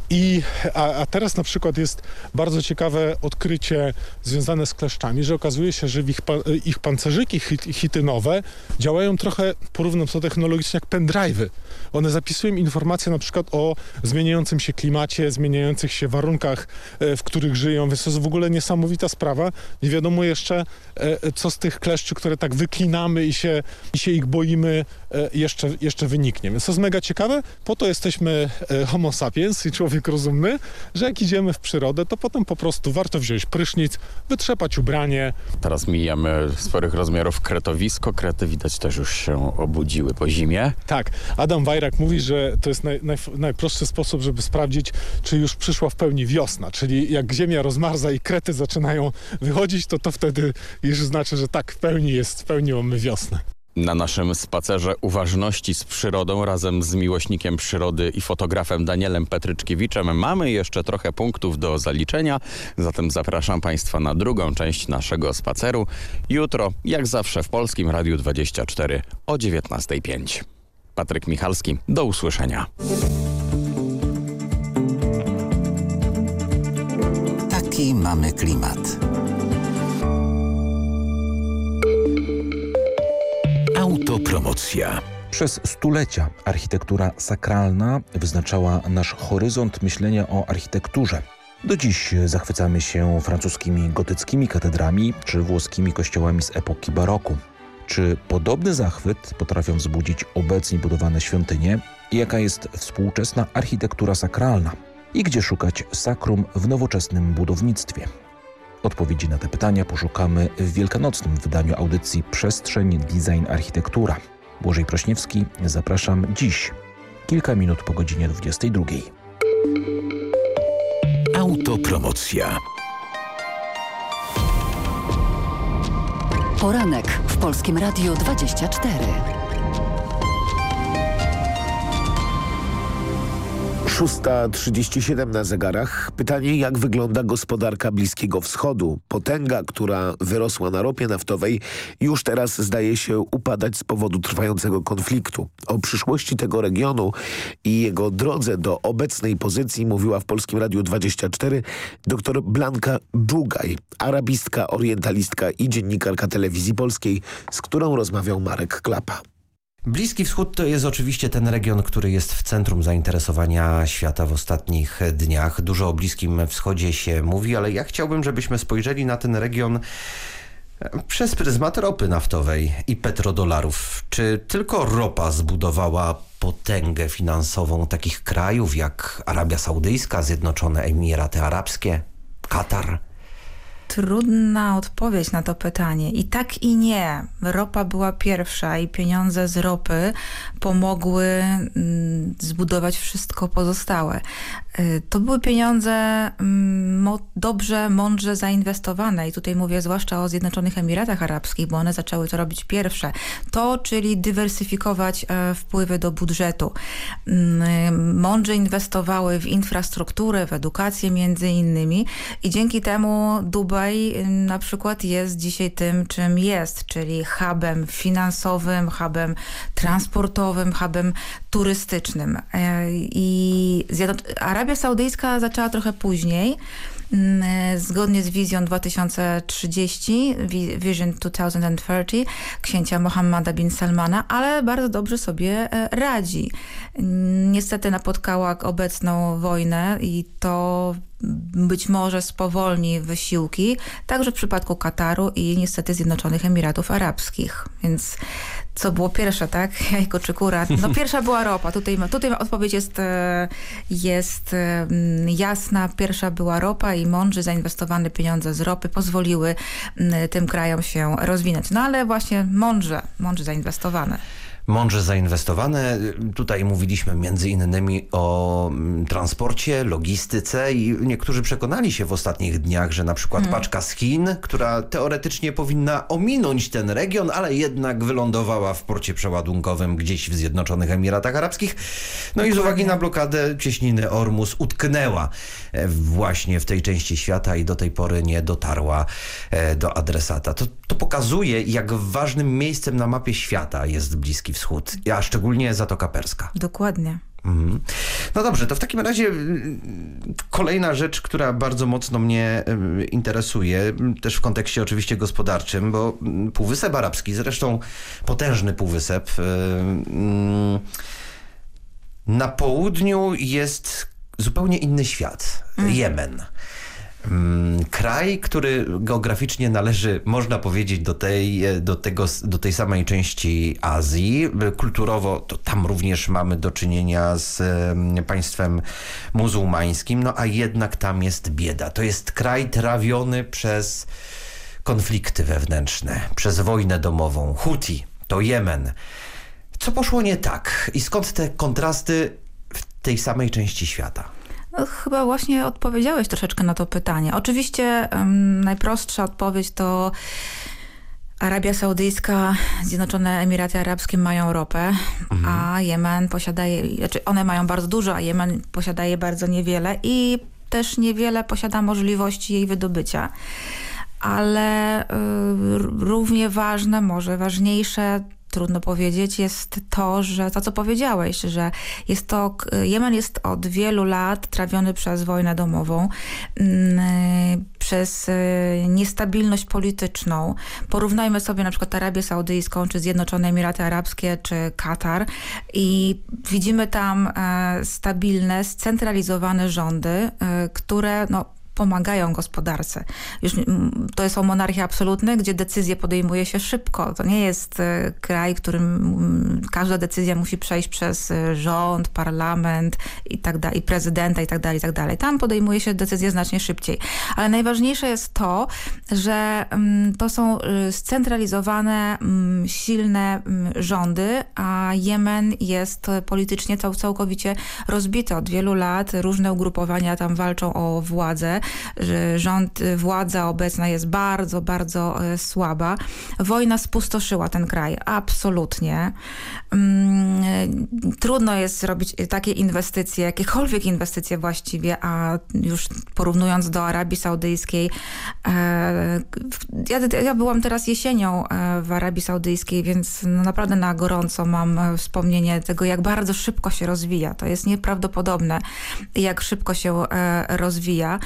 Q: I, a, a teraz na przykład jest bardzo ciekawe odkrycie związane z kleszczami, że okazuje się, że ich, ich pancerzyki hit, hitynowe działają trochę, porównam to technologicznie, jak pendrive'y. One zapisują informacje na przykład o zmieniającym się klimacie, zmieniających się warunkach, e, w których żyją, więc to jest w ogóle niesamowita sprawa. Nie wiadomo jeszcze, e, co z tych kleszczy, które tak wyklinamy i się, i się ich boimy, jeszcze, jeszcze wyniknie. Więc to jest mega ciekawe. Po to jesteśmy homo sapiens i człowiek rozumny, że jak idziemy w przyrodę, to potem po prostu warto wziąć prysznic, wytrzepać ubranie.
R: Teraz mijamy sporych rozmiarów kretowisko. Krety widać też już się obudziły po zimie.
Q: Tak. Adam Wajrak mówi, że to jest naj, naj, najprostszy sposób, żeby sprawdzić, czy już przyszła w pełni wiosna. Czyli jak ziemia rozmarza i krety zaczynają wychodzić, to to wtedy już znaczy, że tak, w pełni jest, w pełni mamy wiosnę.
R: Na naszym spacerze uważności z przyrodą razem z miłośnikiem przyrody i fotografem Danielem Petryczkiewiczem mamy jeszcze trochę punktów do zaliczenia, zatem zapraszam Państwa na drugą część naszego spaceru. Jutro, jak zawsze w Polskim Radiu 24 o 19.05. Patryk Michalski, do usłyszenia.
A: Taki mamy klimat. Autopromocja.
S: Przez stulecia architektura sakralna wyznaczała nasz horyzont myślenia o architekturze. Do dziś zachwycamy się francuskimi gotyckimi katedrami czy włoskimi kościołami z epoki baroku. Czy podobny zachwyt potrafią wzbudzić obecnie budowane świątynie? Jaka jest współczesna architektura sakralna? I gdzie szukać sakrum w nowoczesnym budownictwie? Odpowiedzi na te pytania poszukamy w wielkanocnym wydaniu audycji Przestrzeń Design Architektura. Błożej Prośniewski, zapraszam dziś, kilka minut po godzinie 22.
A: Autopromocja.
F: Poranek w Polskim Radio 24.
G: 6.37 na zegarach. Pytanie, jak wygląda gospodarka Bliskiego Wschodu? Potęga, która wyrosła na ropie naftowej, już teraz zdaje się upadać z powodu trwającego konfliktu. O przyszłości tego regionu i jego drodze do obecnej pozycji mówiła w Polskim Radiu 24 dr Blanka Dżugaj, arabistka, orientalistka i dziennikarka telewizji polskiej, z którą rozmawiał Marek Klapa.
T: Bliski Wschód to jest oczywiście ten region, który jest w centrum zainteresowania świata w ostatnich dniach. Dużo o Bliskim Wschodzie się mówi, ale ja chciałbym, żebyśmy spojrzeli na ten region przez pryzmat ropy naftowej i petrodolarów. Czy tylko ropa zbudowała potęgę finansową takich krajów jak Arabia Saudyjska, Zjednoczone Emiraty Arabskie, Katar?
U: Trudna odpowiedź na to pytanie. I tak i nie. Ropa była pierwsza i pieniądze z ropy pomogły mm, zbudować wszystko pozostałe. Y, to były pieniądze mm, dobrze, mądrze zainwestowane i tutaj mówię zwłaszcza o Zjednoczonych Emiratach Arabskich, bo one zaczęły to robić pierwsze. To, czyli dywersyfikować e, wpływy do budżetu. Mm, mądrze inwestowały w infrastrukturę, w edukację między innymi i dzięki temu Dubaj Dubaj na przykład jest dzisiaj tym, czym jest, czyli hubem finansowym, hubem transportowym, hubem turystycznym. I Arabia Saudyjska zaczęła trochę później, zgodnie z wizją 2030, Vision 2030 księcia Mohammada bin Salmana, ale bardzo dobrze sobie radzi. Niestety napotkała obecną wojnę i to być może spowolni wysiłki, także w przypadku Kataru i niestety Zjednoczonych Emiratów Arabskich. Więc co było pierwsze, tak? Jajko czy kura? No pierwsza była ropa. Tutaj, tutaj odpowiedź jest, e, jest mm, jasna. Pierwsza była ropa i mądrze zainwestowane pieniądze z ropy pozwoliły mm, tym krajom się rozwinąć. No ale właśnie mądrze, mądrze zainwestowane
T: mądrze zainwestowane. Tutaj mówiliśmy między innymi o mm, transporcie, logistyce i niektórzy przekonali się w ostatnich dniach, że na przykład hmm. paczka z Chin, która teoretycznie powinna ominąć ten region, ale jednak wylądowała w porcie przeładunkowym gdzieś w Zjednoczonych Emiratach Arabskich. No Dokładnie. i z uwagi na blokadę cieśniny Ormus utknęła e, właśnie w tej części świata i do tej pory nie dotarła e, do adresata. To, to pokazuje, jak ważnym miejscem na mapie świata jest Bliski Wschód, a szczególnie Zatoka Perska.
U: Dokładnie.
T: Mhm. No dobrze, to w takim razie mm, kolejna rzecz, która bardzo mocno mnie interesuje, też w kontekście oczywiście gospodarczym, bo mm, Półwysep Arabski, zresztą potężny półwysep, mm, na południu jest zupełnie inny świat, Jemen. Mm, kraj, który geograficznie należy, można powiedzieć, do tej, e, do, tego, do tej samej części Azji. Kulturowo to tam również mamy do czynienia z państwem muzułmańskim, no a jednak tam jest bieda. To jest kraj trawiony przez konflikty wewnętrzne, przez wojnę domową. Huti to Jemen. Co poszło nie tak i skąd te kontrasty w tej samej części świata?
U: No, chyba właśnie odpowiedziałeś troszeczkę na to pytanie. Oczywiście um, najprostsza odpowiedź to Arabia Saudyjska, Zjednoczone Emiraty Arabskie mają ropę, mhm. a Jemen posiadaje, znaczy one mają bardzo dużo, a Jemen posiadaje bardzo niewiele i też niewiele posiada możliwości jej wydobycia ale y, równie ważne, może ważniejsze trudno powiedzieć, jest to, że to co powiedziałeś, że jest to, Jemen jest od wielu lat trawiony przez wojnę domową, mm, przez y, niestabilność polityczną. Porównajmy sobie na przykład Arabię Saudyjską, czy Zjednoczone Emiraty Arabskie, czy Katar i widzimy tam e, stabilne, scentralizowane rządy, e, które no, pomagają gospodarce. Już to są monarchie absolutne, gdzie decyzje podejmuje się szybko. To nie jest e, kraj, w którym każda decyzja musi przejść przez e, rząd, parlament i tak dalej, prezydenta i tak dalej, i tak dalej. Tam podejmuje się decyzje znacznie szybciej. Ale najważniejsze jest to, że to są e, scentralizowane, silne rządy, a Jemen jest politycznie całkowicie rozbity. Od wielu lat różne ugrupowania tam walczą o władzę rząd, władza obecna jest bardzo, bardzo e, słaba. Wojna spustoszyła ten kraj, absolutnie. Mm, trudno jest zrobić takie inwestycje, jakiekolwiek inwestycje właściwie, a już porównując do Arabii Saudyjskiej, e, ja, ja byłam teraz jesienią e, w Arabii Saudyjskiej, więc no naprawdę na gorąco mam wspomnienie tego, jak bardzo szybko się rozwija. To jest nieprawdopodobne, jak szybko się rozwija.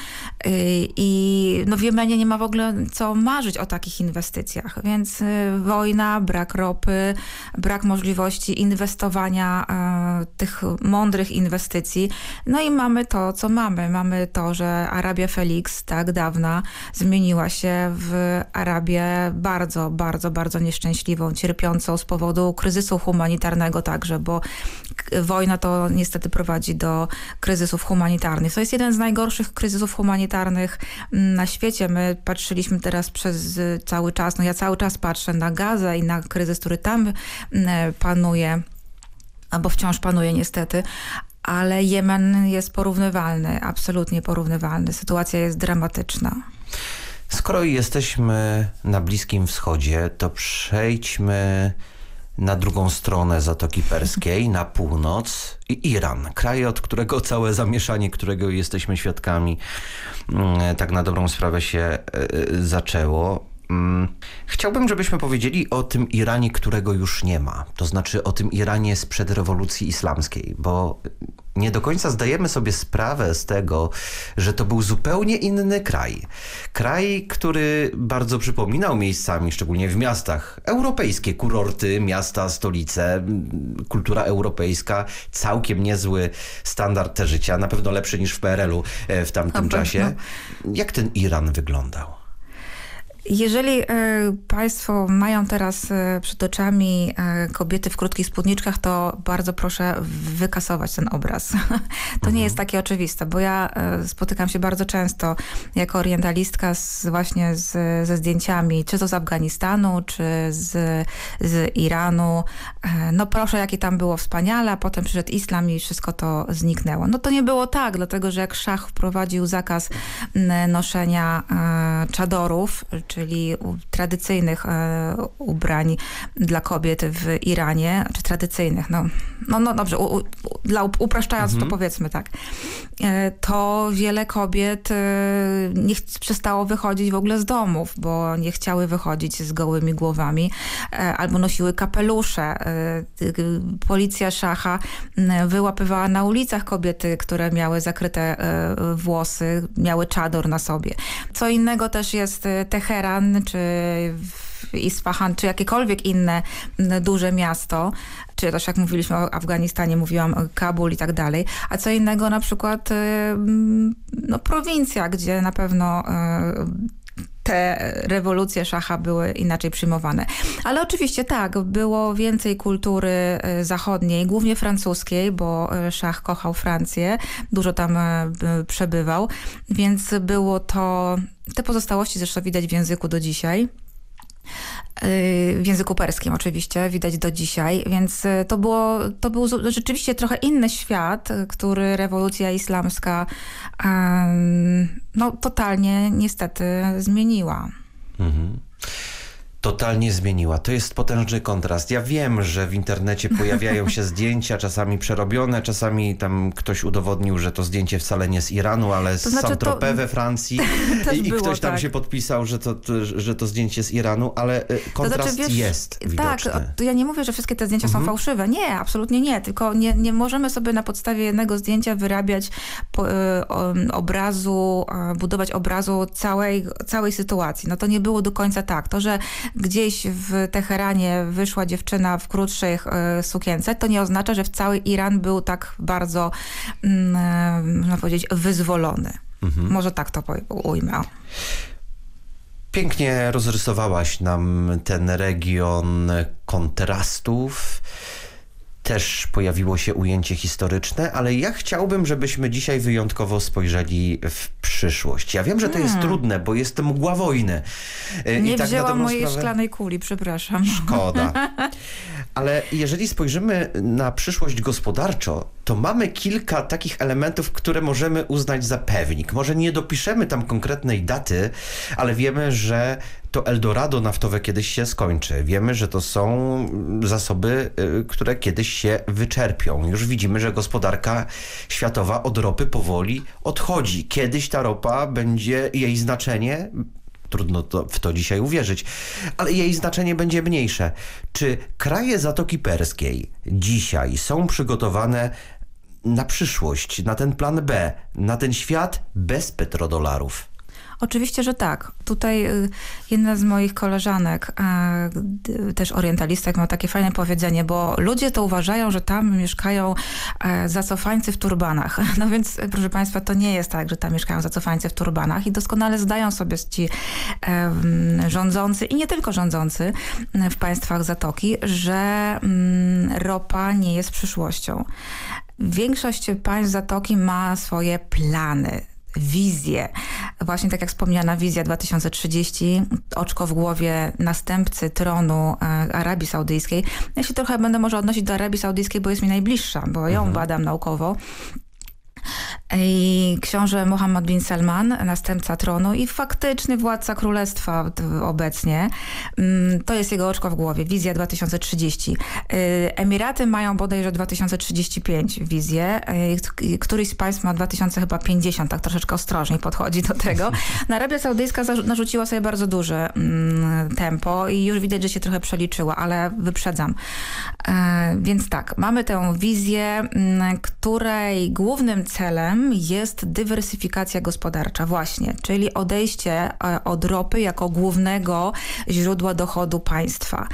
U: Y, I no w Jemenie nie ma w ogóle co marzyć o takich inwestycjach, więc y, wojna, brak ropy, brak możliwości inwestowania e, tych mądrych inwestycji. No i mamy to, co mamy. Mamy to, że Arabia Felix, tak dawna, zmieniła się w Arabię bardzo, bardzo, bardzo nieszczęśliwą, cierpiącą z powodu kryzysu humanitarnego także, bo wojna to niestety prowadzi do kryzysów humanitarnych. To jest jeden z najgorszych kryzysów humanitarnych humanitarnych mm, na świecie. My patrzyliśmy teraz przez cały czas, no ja cały czas patrzę na Gazę i na kryzys, który tam mm, panuje, albo wciąż panuje niestety, ale Jemen jest porównywalny, absolutnie porównywalny. Sytuacja jest dramatyczna.
T: Skoro jesteśmy na Bliskim Wschodzie, to przejdźmy na drugą stronę Zatoki Perskiej, na północ i Iran. Kraj, od którego całe zamieszanie, którego jesteśmy świadkami, mm, tak na dobrą sprawę się e, zaczęło. Mm, chciałbym, żebyśmy powiedzieli o tym Iranie, którego już nie ma. To znaczy o tym Iranie sprzed rewolucji islamskiej, bo nie do końca zdajemy sobie sprawę z tego, że to był zupełnie inny kraj. Kraj, który bardzo przypominał miejscami, szczególnie w miastach, europejskie kurorty, miasta, stolice, kultura europejska, całkiem niezły standard życia, na pewno lepszy niż w PRL-u e, w tamtym czasie. Jak ten Iran wyglądał?
U: Jeżeli e, Państwo mają teraz e, przed oczami e, kobiety w krótkich spódniczkach, to bardzo proszę wykasować ten obraz. to
T: Mhm.
U: nie jest takie oczywiste, bo ja spotykam się bardzo często jako orientalistka z, właśnie z, ze zdjęciami, czy to z Afganistanu, czy z, z Iranu. No proszę, jakie tam było wspaniale, a potem przyszedł islam i wszystko to zniknęło. No to nie było tak, dlatego że jak szach wprowadził zakaz noszenia czadorów, czyli tradycyjnych e, ubrań dla kobiet w Iranie, czy tradycyjnych, no, no, no dobrze, u, u, dla, upraszczając
V: Mhm.
U: to powiedzmy tak, e, to wiele kobiet e, nie przestało wychodzić w ogóle z domów, bo nie chciały wychodzić z gołymi głowami, albo nosiły kapelusze. Policja szacha wyłapywała na ulicach kobiety, które miały zakryte włosy, miały czador na sobie. Co innego też jest e, Teheran, czy Isfahan, czy jakiekolwiek inne duże miasto, czy też jak mówiliśmy o Afganistanie, mówiłam o Kabul i tak dalej, a co innego na przykład m, no, prowincja, gdzie na pewno e, te rewolucje szacha były inaczej przyjmowane. Ale oczywiście tak, było więcej kultury e, zachodniej, głównie francuskiej, bo szach kochał Francję, dużo tam przebywał, więc było to, te pozostałości zresztą widać w języku do dzisiaj. Yy, W języku perskim oczywiście, widać do dzisiaj, więc y, to, było, to był rzeczywiście trochę inny świat, który rewolucja islamska no, totalnie niestety zmieniła.
T: Mhm. Totalnie zmieniła. To jest potężny kontrast. Ja wiem, że w internecie pojawiają się zdjęcia, czasami przerobione, czasami tam ktoś udowodnił, że to zdjęcie wcale nie z Iranu, ale z
U: To znaczy,
T: Saint-Tropez
U: to-
T: we Francji. I, I ktoś tam
U: tak.
T: się podpisał, że to, że to zdjęcie z Iranu, ale y, kontrast
U: To znaczy, wiesz,
T: jest
U: Tak,
T: widoczny.
U: o- to ja nie mówię, że wszystkie te zdjęcia
T: Mhm.
U: są fałszywe. Nie, absolutnie nie. Tylko nie, nie możemy sobie na podstawie jednego zdjęcia wyrabiać y, obrazu, budować obrazu całej, całej sytuacji. No to nie było do końca tak. To, że gdzieś w Teheranie wyszła dziewczyna w krótszych y, sukience, to nie oznacza, że w cały Iran był tak bardzo, mm, y, można powiedzieć, wyzwolony.
T: Mhm.
U: Może tak to ujmę.
T: Pięknie rozrysowałaś nam ten region kontrastów. Też pojawiło się ujęcie historyczne, ale ja chciałbym, żebyśmy dzisiaj wyjątkowo spojrzeli w przyszłość. Ja wiem, że to jest
U: Hmm.
T: trudne, bo jest mgła wojny. E,
U: Nie
T: I tak
U: wzięłam mojej
T: sprawę-
U: szklanej kuli, przepraszam.
T: Szkoda. Ale jeżeli spojrzymy na przyszłość gospodarczo, to mamy kilka takich elementów, które możemy uznać za pewnik. Może nie dopiszemy tam konkretnej daty, ale wiemy, że to Eldorado naftowe kiedyś się skończy. Wiemy, że to są zasoby, y, które kiedyś się wyczerpią. Już widzimy, że gospodarka światowa od ropy powoli odchodzi. Kiedyś ta ropa będzie, jej znaczenie Trudno to, w to dzisiaj uwierzyć, ale jej znaczenie będzie mniejsze. Czy kraje Zatoki Perskiej dzisiaj są przygotowane na przyszłość, na ten plan B, na ten świat bez petrodolarów?
U: Oczywiście, że tak. Tutaj y, jedna z moich koleżanek, e, też orientalistek, ma takie fajne powiedzenie, bo ludzie to uważają, że tam mieszkają e, zacofańcy w turbanach. No więc, e, proszę Państwa, to nie jest tak, że tam mieszkają zacofańcy w turbanach i doskonale zdają sobie ci rządzący i nie tylko rządzący w państwach Zatoki, że ropa nie jest przyszłością. Większość państw Zatoki ma swoje plany wizję. Właśnie tak jak wspomniana wizja 2030, oczko w głowie następcy tronu e, Arabii Saudyjskiej. Ja się trochę będę może odnosić do Arabii Saudyjskiej, bo jest mi najbliższa, bo ją badam naukowo. I książę Mohammed bin Salman, następca tronu i faktyczny władca królestwa obecnie. Mm, to jest jego oczko w głowie, wizja 2030. Y, Emiraty mają bodajże 2035 wizję, y, któryś z państw ma 2050, tak troszeczkę ostrożniej podchodzi do tego. No, Arabia Saudyjska narzuciła sobie bardzo duże mm, tempo i już widać, że się trochę przeliczyła, ale wyprzedzam. E, więc tak, mamy tę wizję, mm, której głównym celem jest dywersyfikacja gospodarcza właśnie, czyli odejście e, od ropy jako głównego źródła dochodu państwa.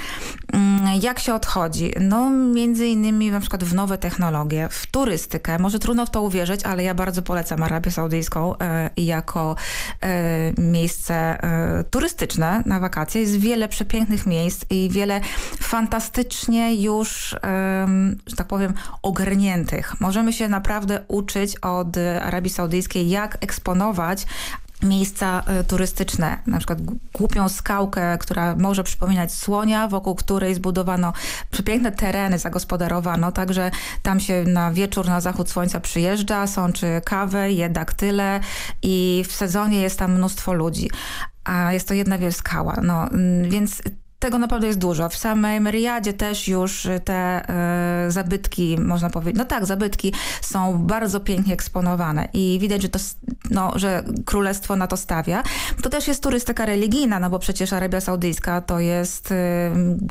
U: Mm, jak się odchodzi? No między innymi na przykład w nowe technologie, w turystykę. Może trudno w to uwierzyć, ale ja bardzo polecam Arabię Saudyjską e, jako e, miejsce turystyczne na wakacje. Jest wiele przepięknych miejsc i wiele fantastycznie już, że tak powiem, ogarniętych. Możemy się naprawdę uczyć od Arabii Saudyjskiej, jak eksponować miejsca e, turystyczne, na przykład głupią skałkę, która może przypominać słonia, wokół której zbudowano przepiękne tereny, zagospodarowano, także tam się na wieczór, na zachód słońca przyjeżdża, sączy kawę, je daktyle i w sezonie jest tam mnóstwo ludzi. A jest to jedna wielka skała. No, więc tego naprawdę jest dużo. W samej Riyadzie też już te e, zabytki, można powiedzieć, no tak, zabytki są bardzo pięknie eksponowane i widać, że, to, no, że królestwo na to stawia. To też jest turystyka religijna, no bo przecież Arabia Saudyjska to jest e,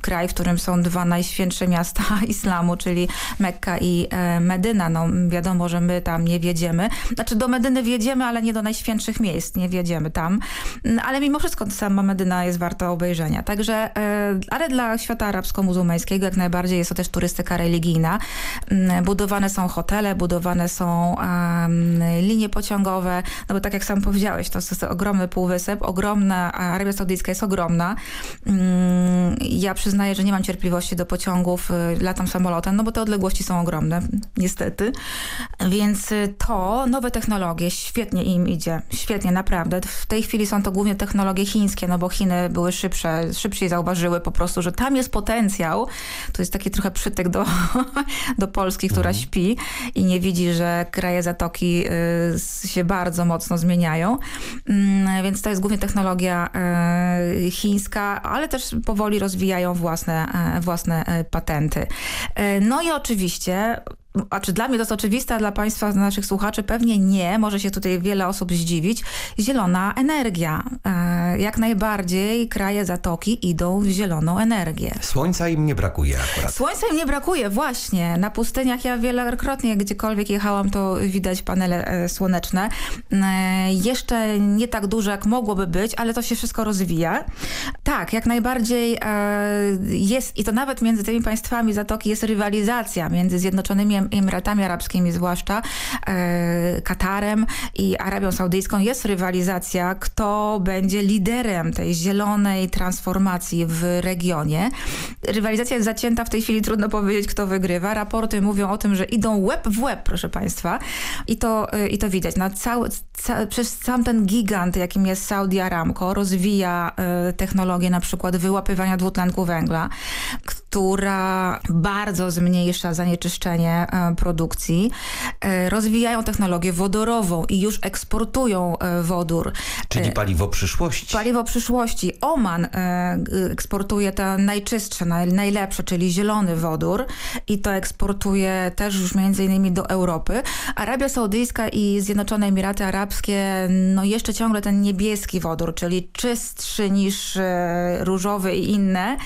U: kraj, w którym są dwa najświętsze miasta islamu, czyli Mekka i e, Medyna. No wiadomo, że my tam nie wiedziemy. Znaczy do Medyny wjedziemy, ale nie do najświętszych miejsc, nie wjedziemy tam. Ale mimo wszystko sama Medyna jest warta obejrzenia. Także ale dla świata arabsko-muzułmańskiego jak najbardziej jest to też turystyka religijna. Mm, budowane są hotele, budowane są linie pociągowe, no bo tak jak sam powiedziałeś, to jest ogromny półwysep, ogromna, Arabia Saudyjska jest ogromna. Um, ja przyznaję, że nie mam cierpliwości do pociągów, y, latam samolotem, no bo te odległości są ogromne, niestety. Więc y, to, nowe technologie, świetnie im idzie, świetnie, naprawdę. W tej chwili są to głównie technologie chińskie, no bo Chiny były szybsze, szybciej zauważyły po prostu, że tam jest potencjał. To jest taki trochę przytyk do, do Polski, która mhm. śpi i nie widzi, że kraje Zatoki y, się bardzo mocno zmieniają. Mm, więc to jest głównie technologia y, chińska, ale też powoli rozwijają własne, e, własne e, patenty. E, no i oczywiście a czy dla mnie to jest oczywiste, a dla Państwa, naszych słuchaczy pewnie nie, może się tutaj wiele osób zdziwić, zielona energia. E, jak najbardziej kraje Zatoki idą w zieloną energię.
T: Słońca im nie brakuje akurat.
U: Słońca im nie brakuje, właśnie. Na pustyniach ja wielokrotnie, gdziekolwiek jechałam, to widać panele e, słoneczne. E, jeszcze nie tak duże, jak mogłoby być, ale to się wszystko rozwija. Tak, jak najbardziej jest, i to nawet między tymi państwami Zatoki jest rywalizacja między Zjednoczonymi Emiratami Arabskimi, zwłaszcza e, Katarem i Arabią Saudyjską jest rywalizacja, kto będzie liderem tej zielonej transformacji w regionie. Rywalizacja jest zacięta, w tej chwili trudno powiedzieć, kto wygrywa. Raporty mówią o tym, że idą łeb w łeb, proszę Państwa. I to, e, i to widać. Na cały, ca, przez sam ten gigant, jakim jest Saudi Aramco, rozwija y, technologię na przykład wyłapywania dwutlenku węgla, która bardzo zmniejsza zanieczyszczenie E, produkcji, e, rozwijają technologię wodorową i już eksportują e, wodór.
T: Czyli paliwo przyszłości.
U: Paliwo przyszłości. Oman eksportuje te najczystsze, najlepsze, czyli zielony wodór i to eksportuje też już między innymi do Europy. Arabia Saudyjska i Zjednoczone Emiraty Arabskie, no jeszcze ciągle ten niebieski wodór, czyli czystszy niż różowy i inne,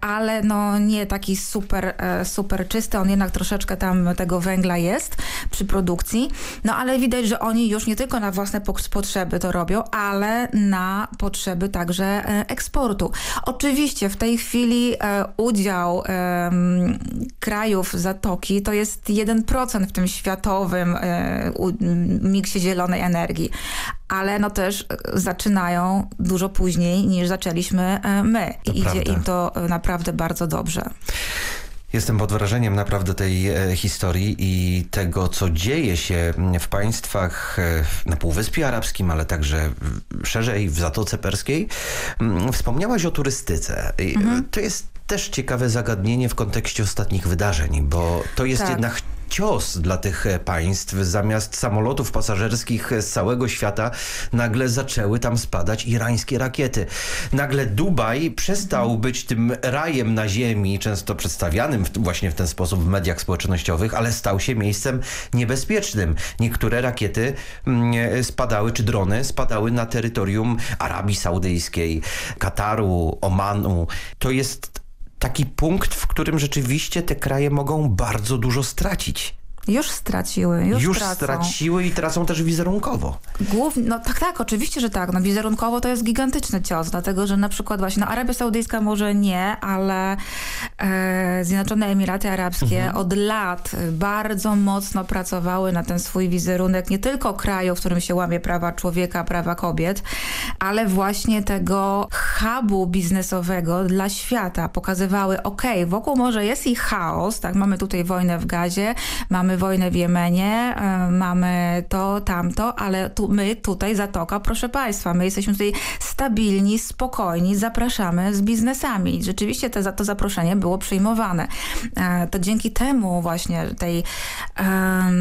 U: ale no nie taki super, super czysty, on jednak troszeczkę tam tego węgla jest przy produkcji. No ale widać, że oni już nie tylko na własne potrzeby to robią, ale na potrzeby także e, eksportu. Oczywiście w tej chwili e, udział krajów Zatoki to jest 1% w tym światowym e, miksie zielonej energii ale no też zaczynają dużo później niż zaczęliśmy my. I idzie prawda. im to naprawdę bardzo dobrze.
T: Jestem pod wrażeniem naprawdę tej e, historii i tego, co dzieje się w państwach e, na Półwyspie Arabskim, ale także szerzej w Zatoce Perskiej. Mm, wspomniałaś o turystyce. Mhm. To jest też ciekawe zagadnienie w kontekście ostatnich wydarzeń, bo to jest tak. jednak cios dla tych państw. Zamiast samolotów pasażerskich z całego świata nagle zaczęły tam spadać irańskie rakiety. Nagle Dubaj przestał być tym rajem na ziemi, często przedstawianym właśnie w ten sposób w mediach społecznościowych, ale stał się miejscem niebezpiecznym. Niektóre rakiety mm, spadały, czy drony spadały na terytorium Arabii Saudyjskiej, Kataru, Omanu. To jest taki punkt, w którym rzeczywiście te kraje mogą bardzo dużo stracić.
U: Już straciły, już,
T: już
U: tracą.
T: straciły i tracą też wizerunkowo.
U: Głównie, no tak, tak, oczywiście, że tak. No, wizerunkowo to jest gigantyczny cios, dlatego że na przykład właśnie no, Arabia Saudyjska może nie, ale e, Zjednoczone Emiraty Arabskie mhm. od lat bardzo mocno pracowały na ten swój wizerunek nie tylko kraju, w którym się łamie prawa człowieka, prawa kobiet, ale właśnie tego hubu biznesowego dla świata. Pokazywały, ok, wokół może jest i chaos, tak, mamy tutaj wojnę w Gazie, mamy wojnę w Jemenie, e, mamy to, tamto, ale tu, my tutaj Zatoka, proszę Państwa, my jesteśmy tutaj stabilni, spokojni, zapraszamy z biznesami. Rzeczywiście te, to zaproszenie było przyjmowane. E, to dzięki temu właśnie, tej,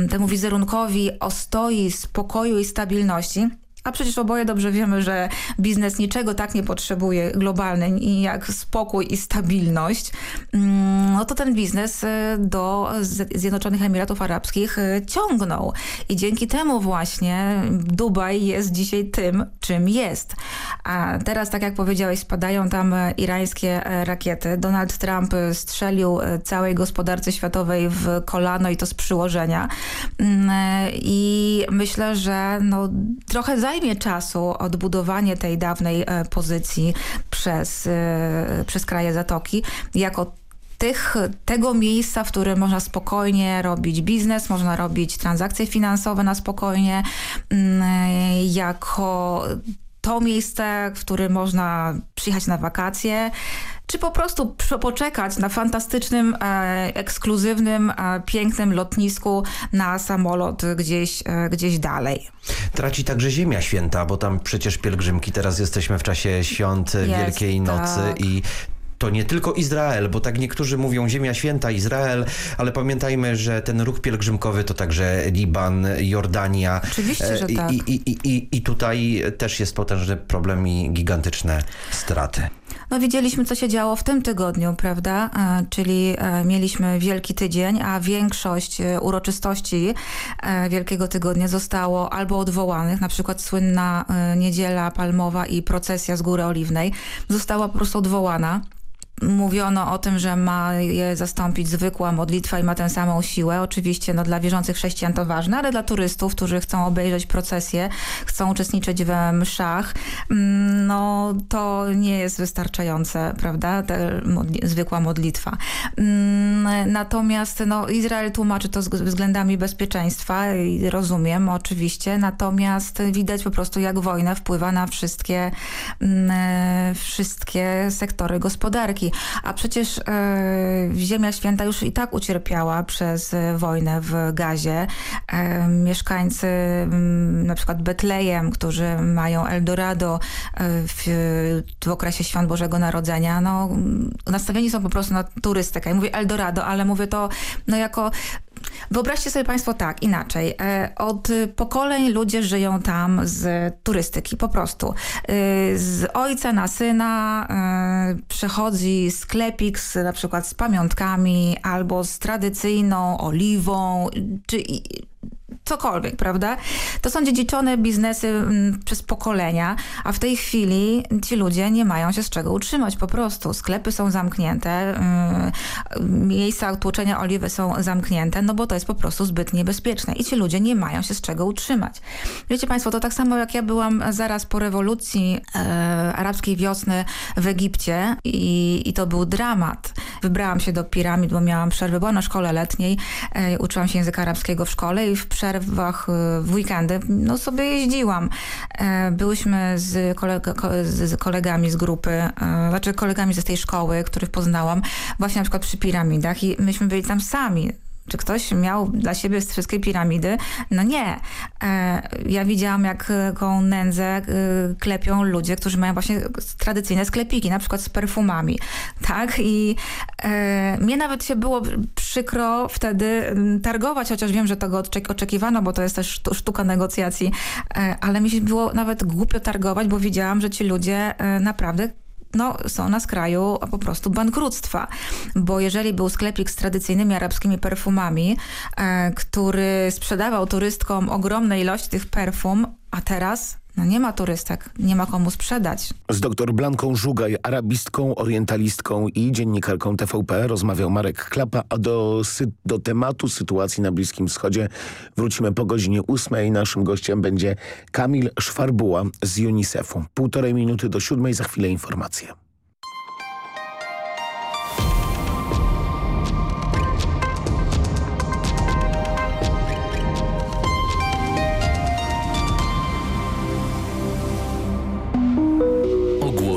U: temu wizerunkowi ostoi, spokoju i stabilności, a przecież oboje dobrze wiemy, że biznes niczego tak nie potrzebuje globalny jak spokój i stabilność. Mm, no to ten biznes y, do Zjednoczonych Emiratów Arabskich y, ciągnął. I dzięki temu właśnie Dubaj jest dzisiaj tym, czym jest. A teraz, tak jak powiedziałeś, spadają tam irańskie e, rakiety. Donald Trump strzelił e, całej gospodarce światowej w kolano i to z przyłożenia. Mm, e, I myślę, że no, trochę zajmie zajmie czasu odbudowanie tej dawnej e, pozycji przez, e, przez kraje Zatoki jako tych, tego miejsca, w którym można spokojnie robić biznes, można robić transakcje finansowe na spokojnie, mm, jako to miejsce, w którym można przyjechać na wakacje, czy po prostu poczekać na fantastycznym, e, ekskluzywnym, e, pięknym lotnisku na samolot gdzieś, e, gdzieś dalej.
T: Traci także Ziemia Święta, bo tam przecież pielgrzymki, teraz jesteśmy w czasie świąt Jest, Wielkiej Nocy tak. i to nie tylko Izrael, bo tak niektórzy mówią Ziemia Święta, Izrael, ale pamiętajmy, że ten ruch pielgrzymkowy to także Liban, Jordania.
U: Oczywiście, że
T: I,
U: tak.
T: I, i, i, I tutaj też jest potężny problem i gigantyczne straty.
U: No widzieliśmy, co się działo w tym tygodniu, prawda? E, czyli e, mieliśmy Wielki Tydzień, a większość e, uroczystości Wielkiego Tygodnia zostało albo odwołanych, na przykład słynna Niedziela Palmowa i procesja z Góry Oliwnej została po prostu odwołana mówiono o tym, że ma je zastąpić zwykła modlitwa i ma tę samą siłę. Oczywiście no, dla wierzących chrześcijan to ważne, ale dla turystów, którzy chcą obejrzeć procesję, chcą uczestniczyć we mszach, mm, no to nie jest wystarczające, prawda, modli zwykła modlitwa. Mm, natomiast no, Izrael tłumaczy to względami bezpieczeństwa i rozumiem oczywiście, natomiast widać po prostu jak wojna wpływa na wszystkie, mm, wszystkie sektory gospodarki. A przecież e, Ziemia Święta już i tak ucierpiała przez wojnę w Gazie. E, mieszkańcy na przykład Betlejem, którzy mają Eldorado e, w, w okresie Świąt Bożego Narodzenia, no, nastawieni są po prostu na turystykę. Ja mówię Eldorado, ale mówię to no, jako Wyobraźcie sobie Państwo tak, inaczej. E, od pokoleń ludzie żyją tam z turystyki, po prostu. E, z ojca na syna e, przechodzi sklepik z, na przykład z pamiątkami albo z tradycyjną oliwą, czy cokolwiek, prawda? To są dziedziczone biznesy mm, przez pokolenia, a w tej chwili ci ludzie nie mają się z czego utrzymać po prostu. Sklepy są zamknięte, mm, miejsca tłoczenia oliwy są zamknięte, no bo to jest po prostu zbyt niebezpieczne i ci ludzie nie mają się z czego utrzymać. Wiecie Państwo, to tak samo jak ja byłam zaraz po rewolucji e, arabskiej wiosny w Egipcie i, i to był dramat. Wybrałam się do piramid, bo miałam przerwę, byłam na szkole letniej, e, uczyłam się języka arabskiego w szkole i w przerwach, y, w weekendy, no sobie jeździłam. E, byłyśmy z, kolega, z kolegami z grupy, e, znaczy kolegami ze tej szkoły, których poznałam, właśnie na przykład przy piramidach i myśmy byli tam sami Czy ktoś miał dla siebie z wszystkie piramidy? No nie. E, ja widziałam, jak jaką nędzę e, klepią ludzie, którzy mają właśnie tradycyjne sklepiki, na przykład z perfumami. Tak? I e, mnie nawet się było przykro wtedy mm, targować, chociaż wiem, że tego oczekiwano, bo to jest też sztuka negocjacji, e, ale mi się było nawet głupio targować, bo widziałam, że ci ludzie e, naprawdę no, są na skraju po prostu bankructwa. Bo jeżeli był sklepik z tradycyjnymi arabskimi perfumami, e, który sprzedawał turystkom ogromne ilości tych perfum, a teraz no nie ma turystek, nie ma komu sprzedać.
G: Z dr Blanką Żugaj, arabistką, orientalistką i dziennikarką TVP rozmawiał Marek Klapa, a do, do tematu sytuacji na Bliskim Wschodzie wrócimy po godzinie ósmej. Naszym gościem będzie Kamil Szwarbuła z UNICEF-u. Półtorej minuty do siódmej, za chwilę informacje.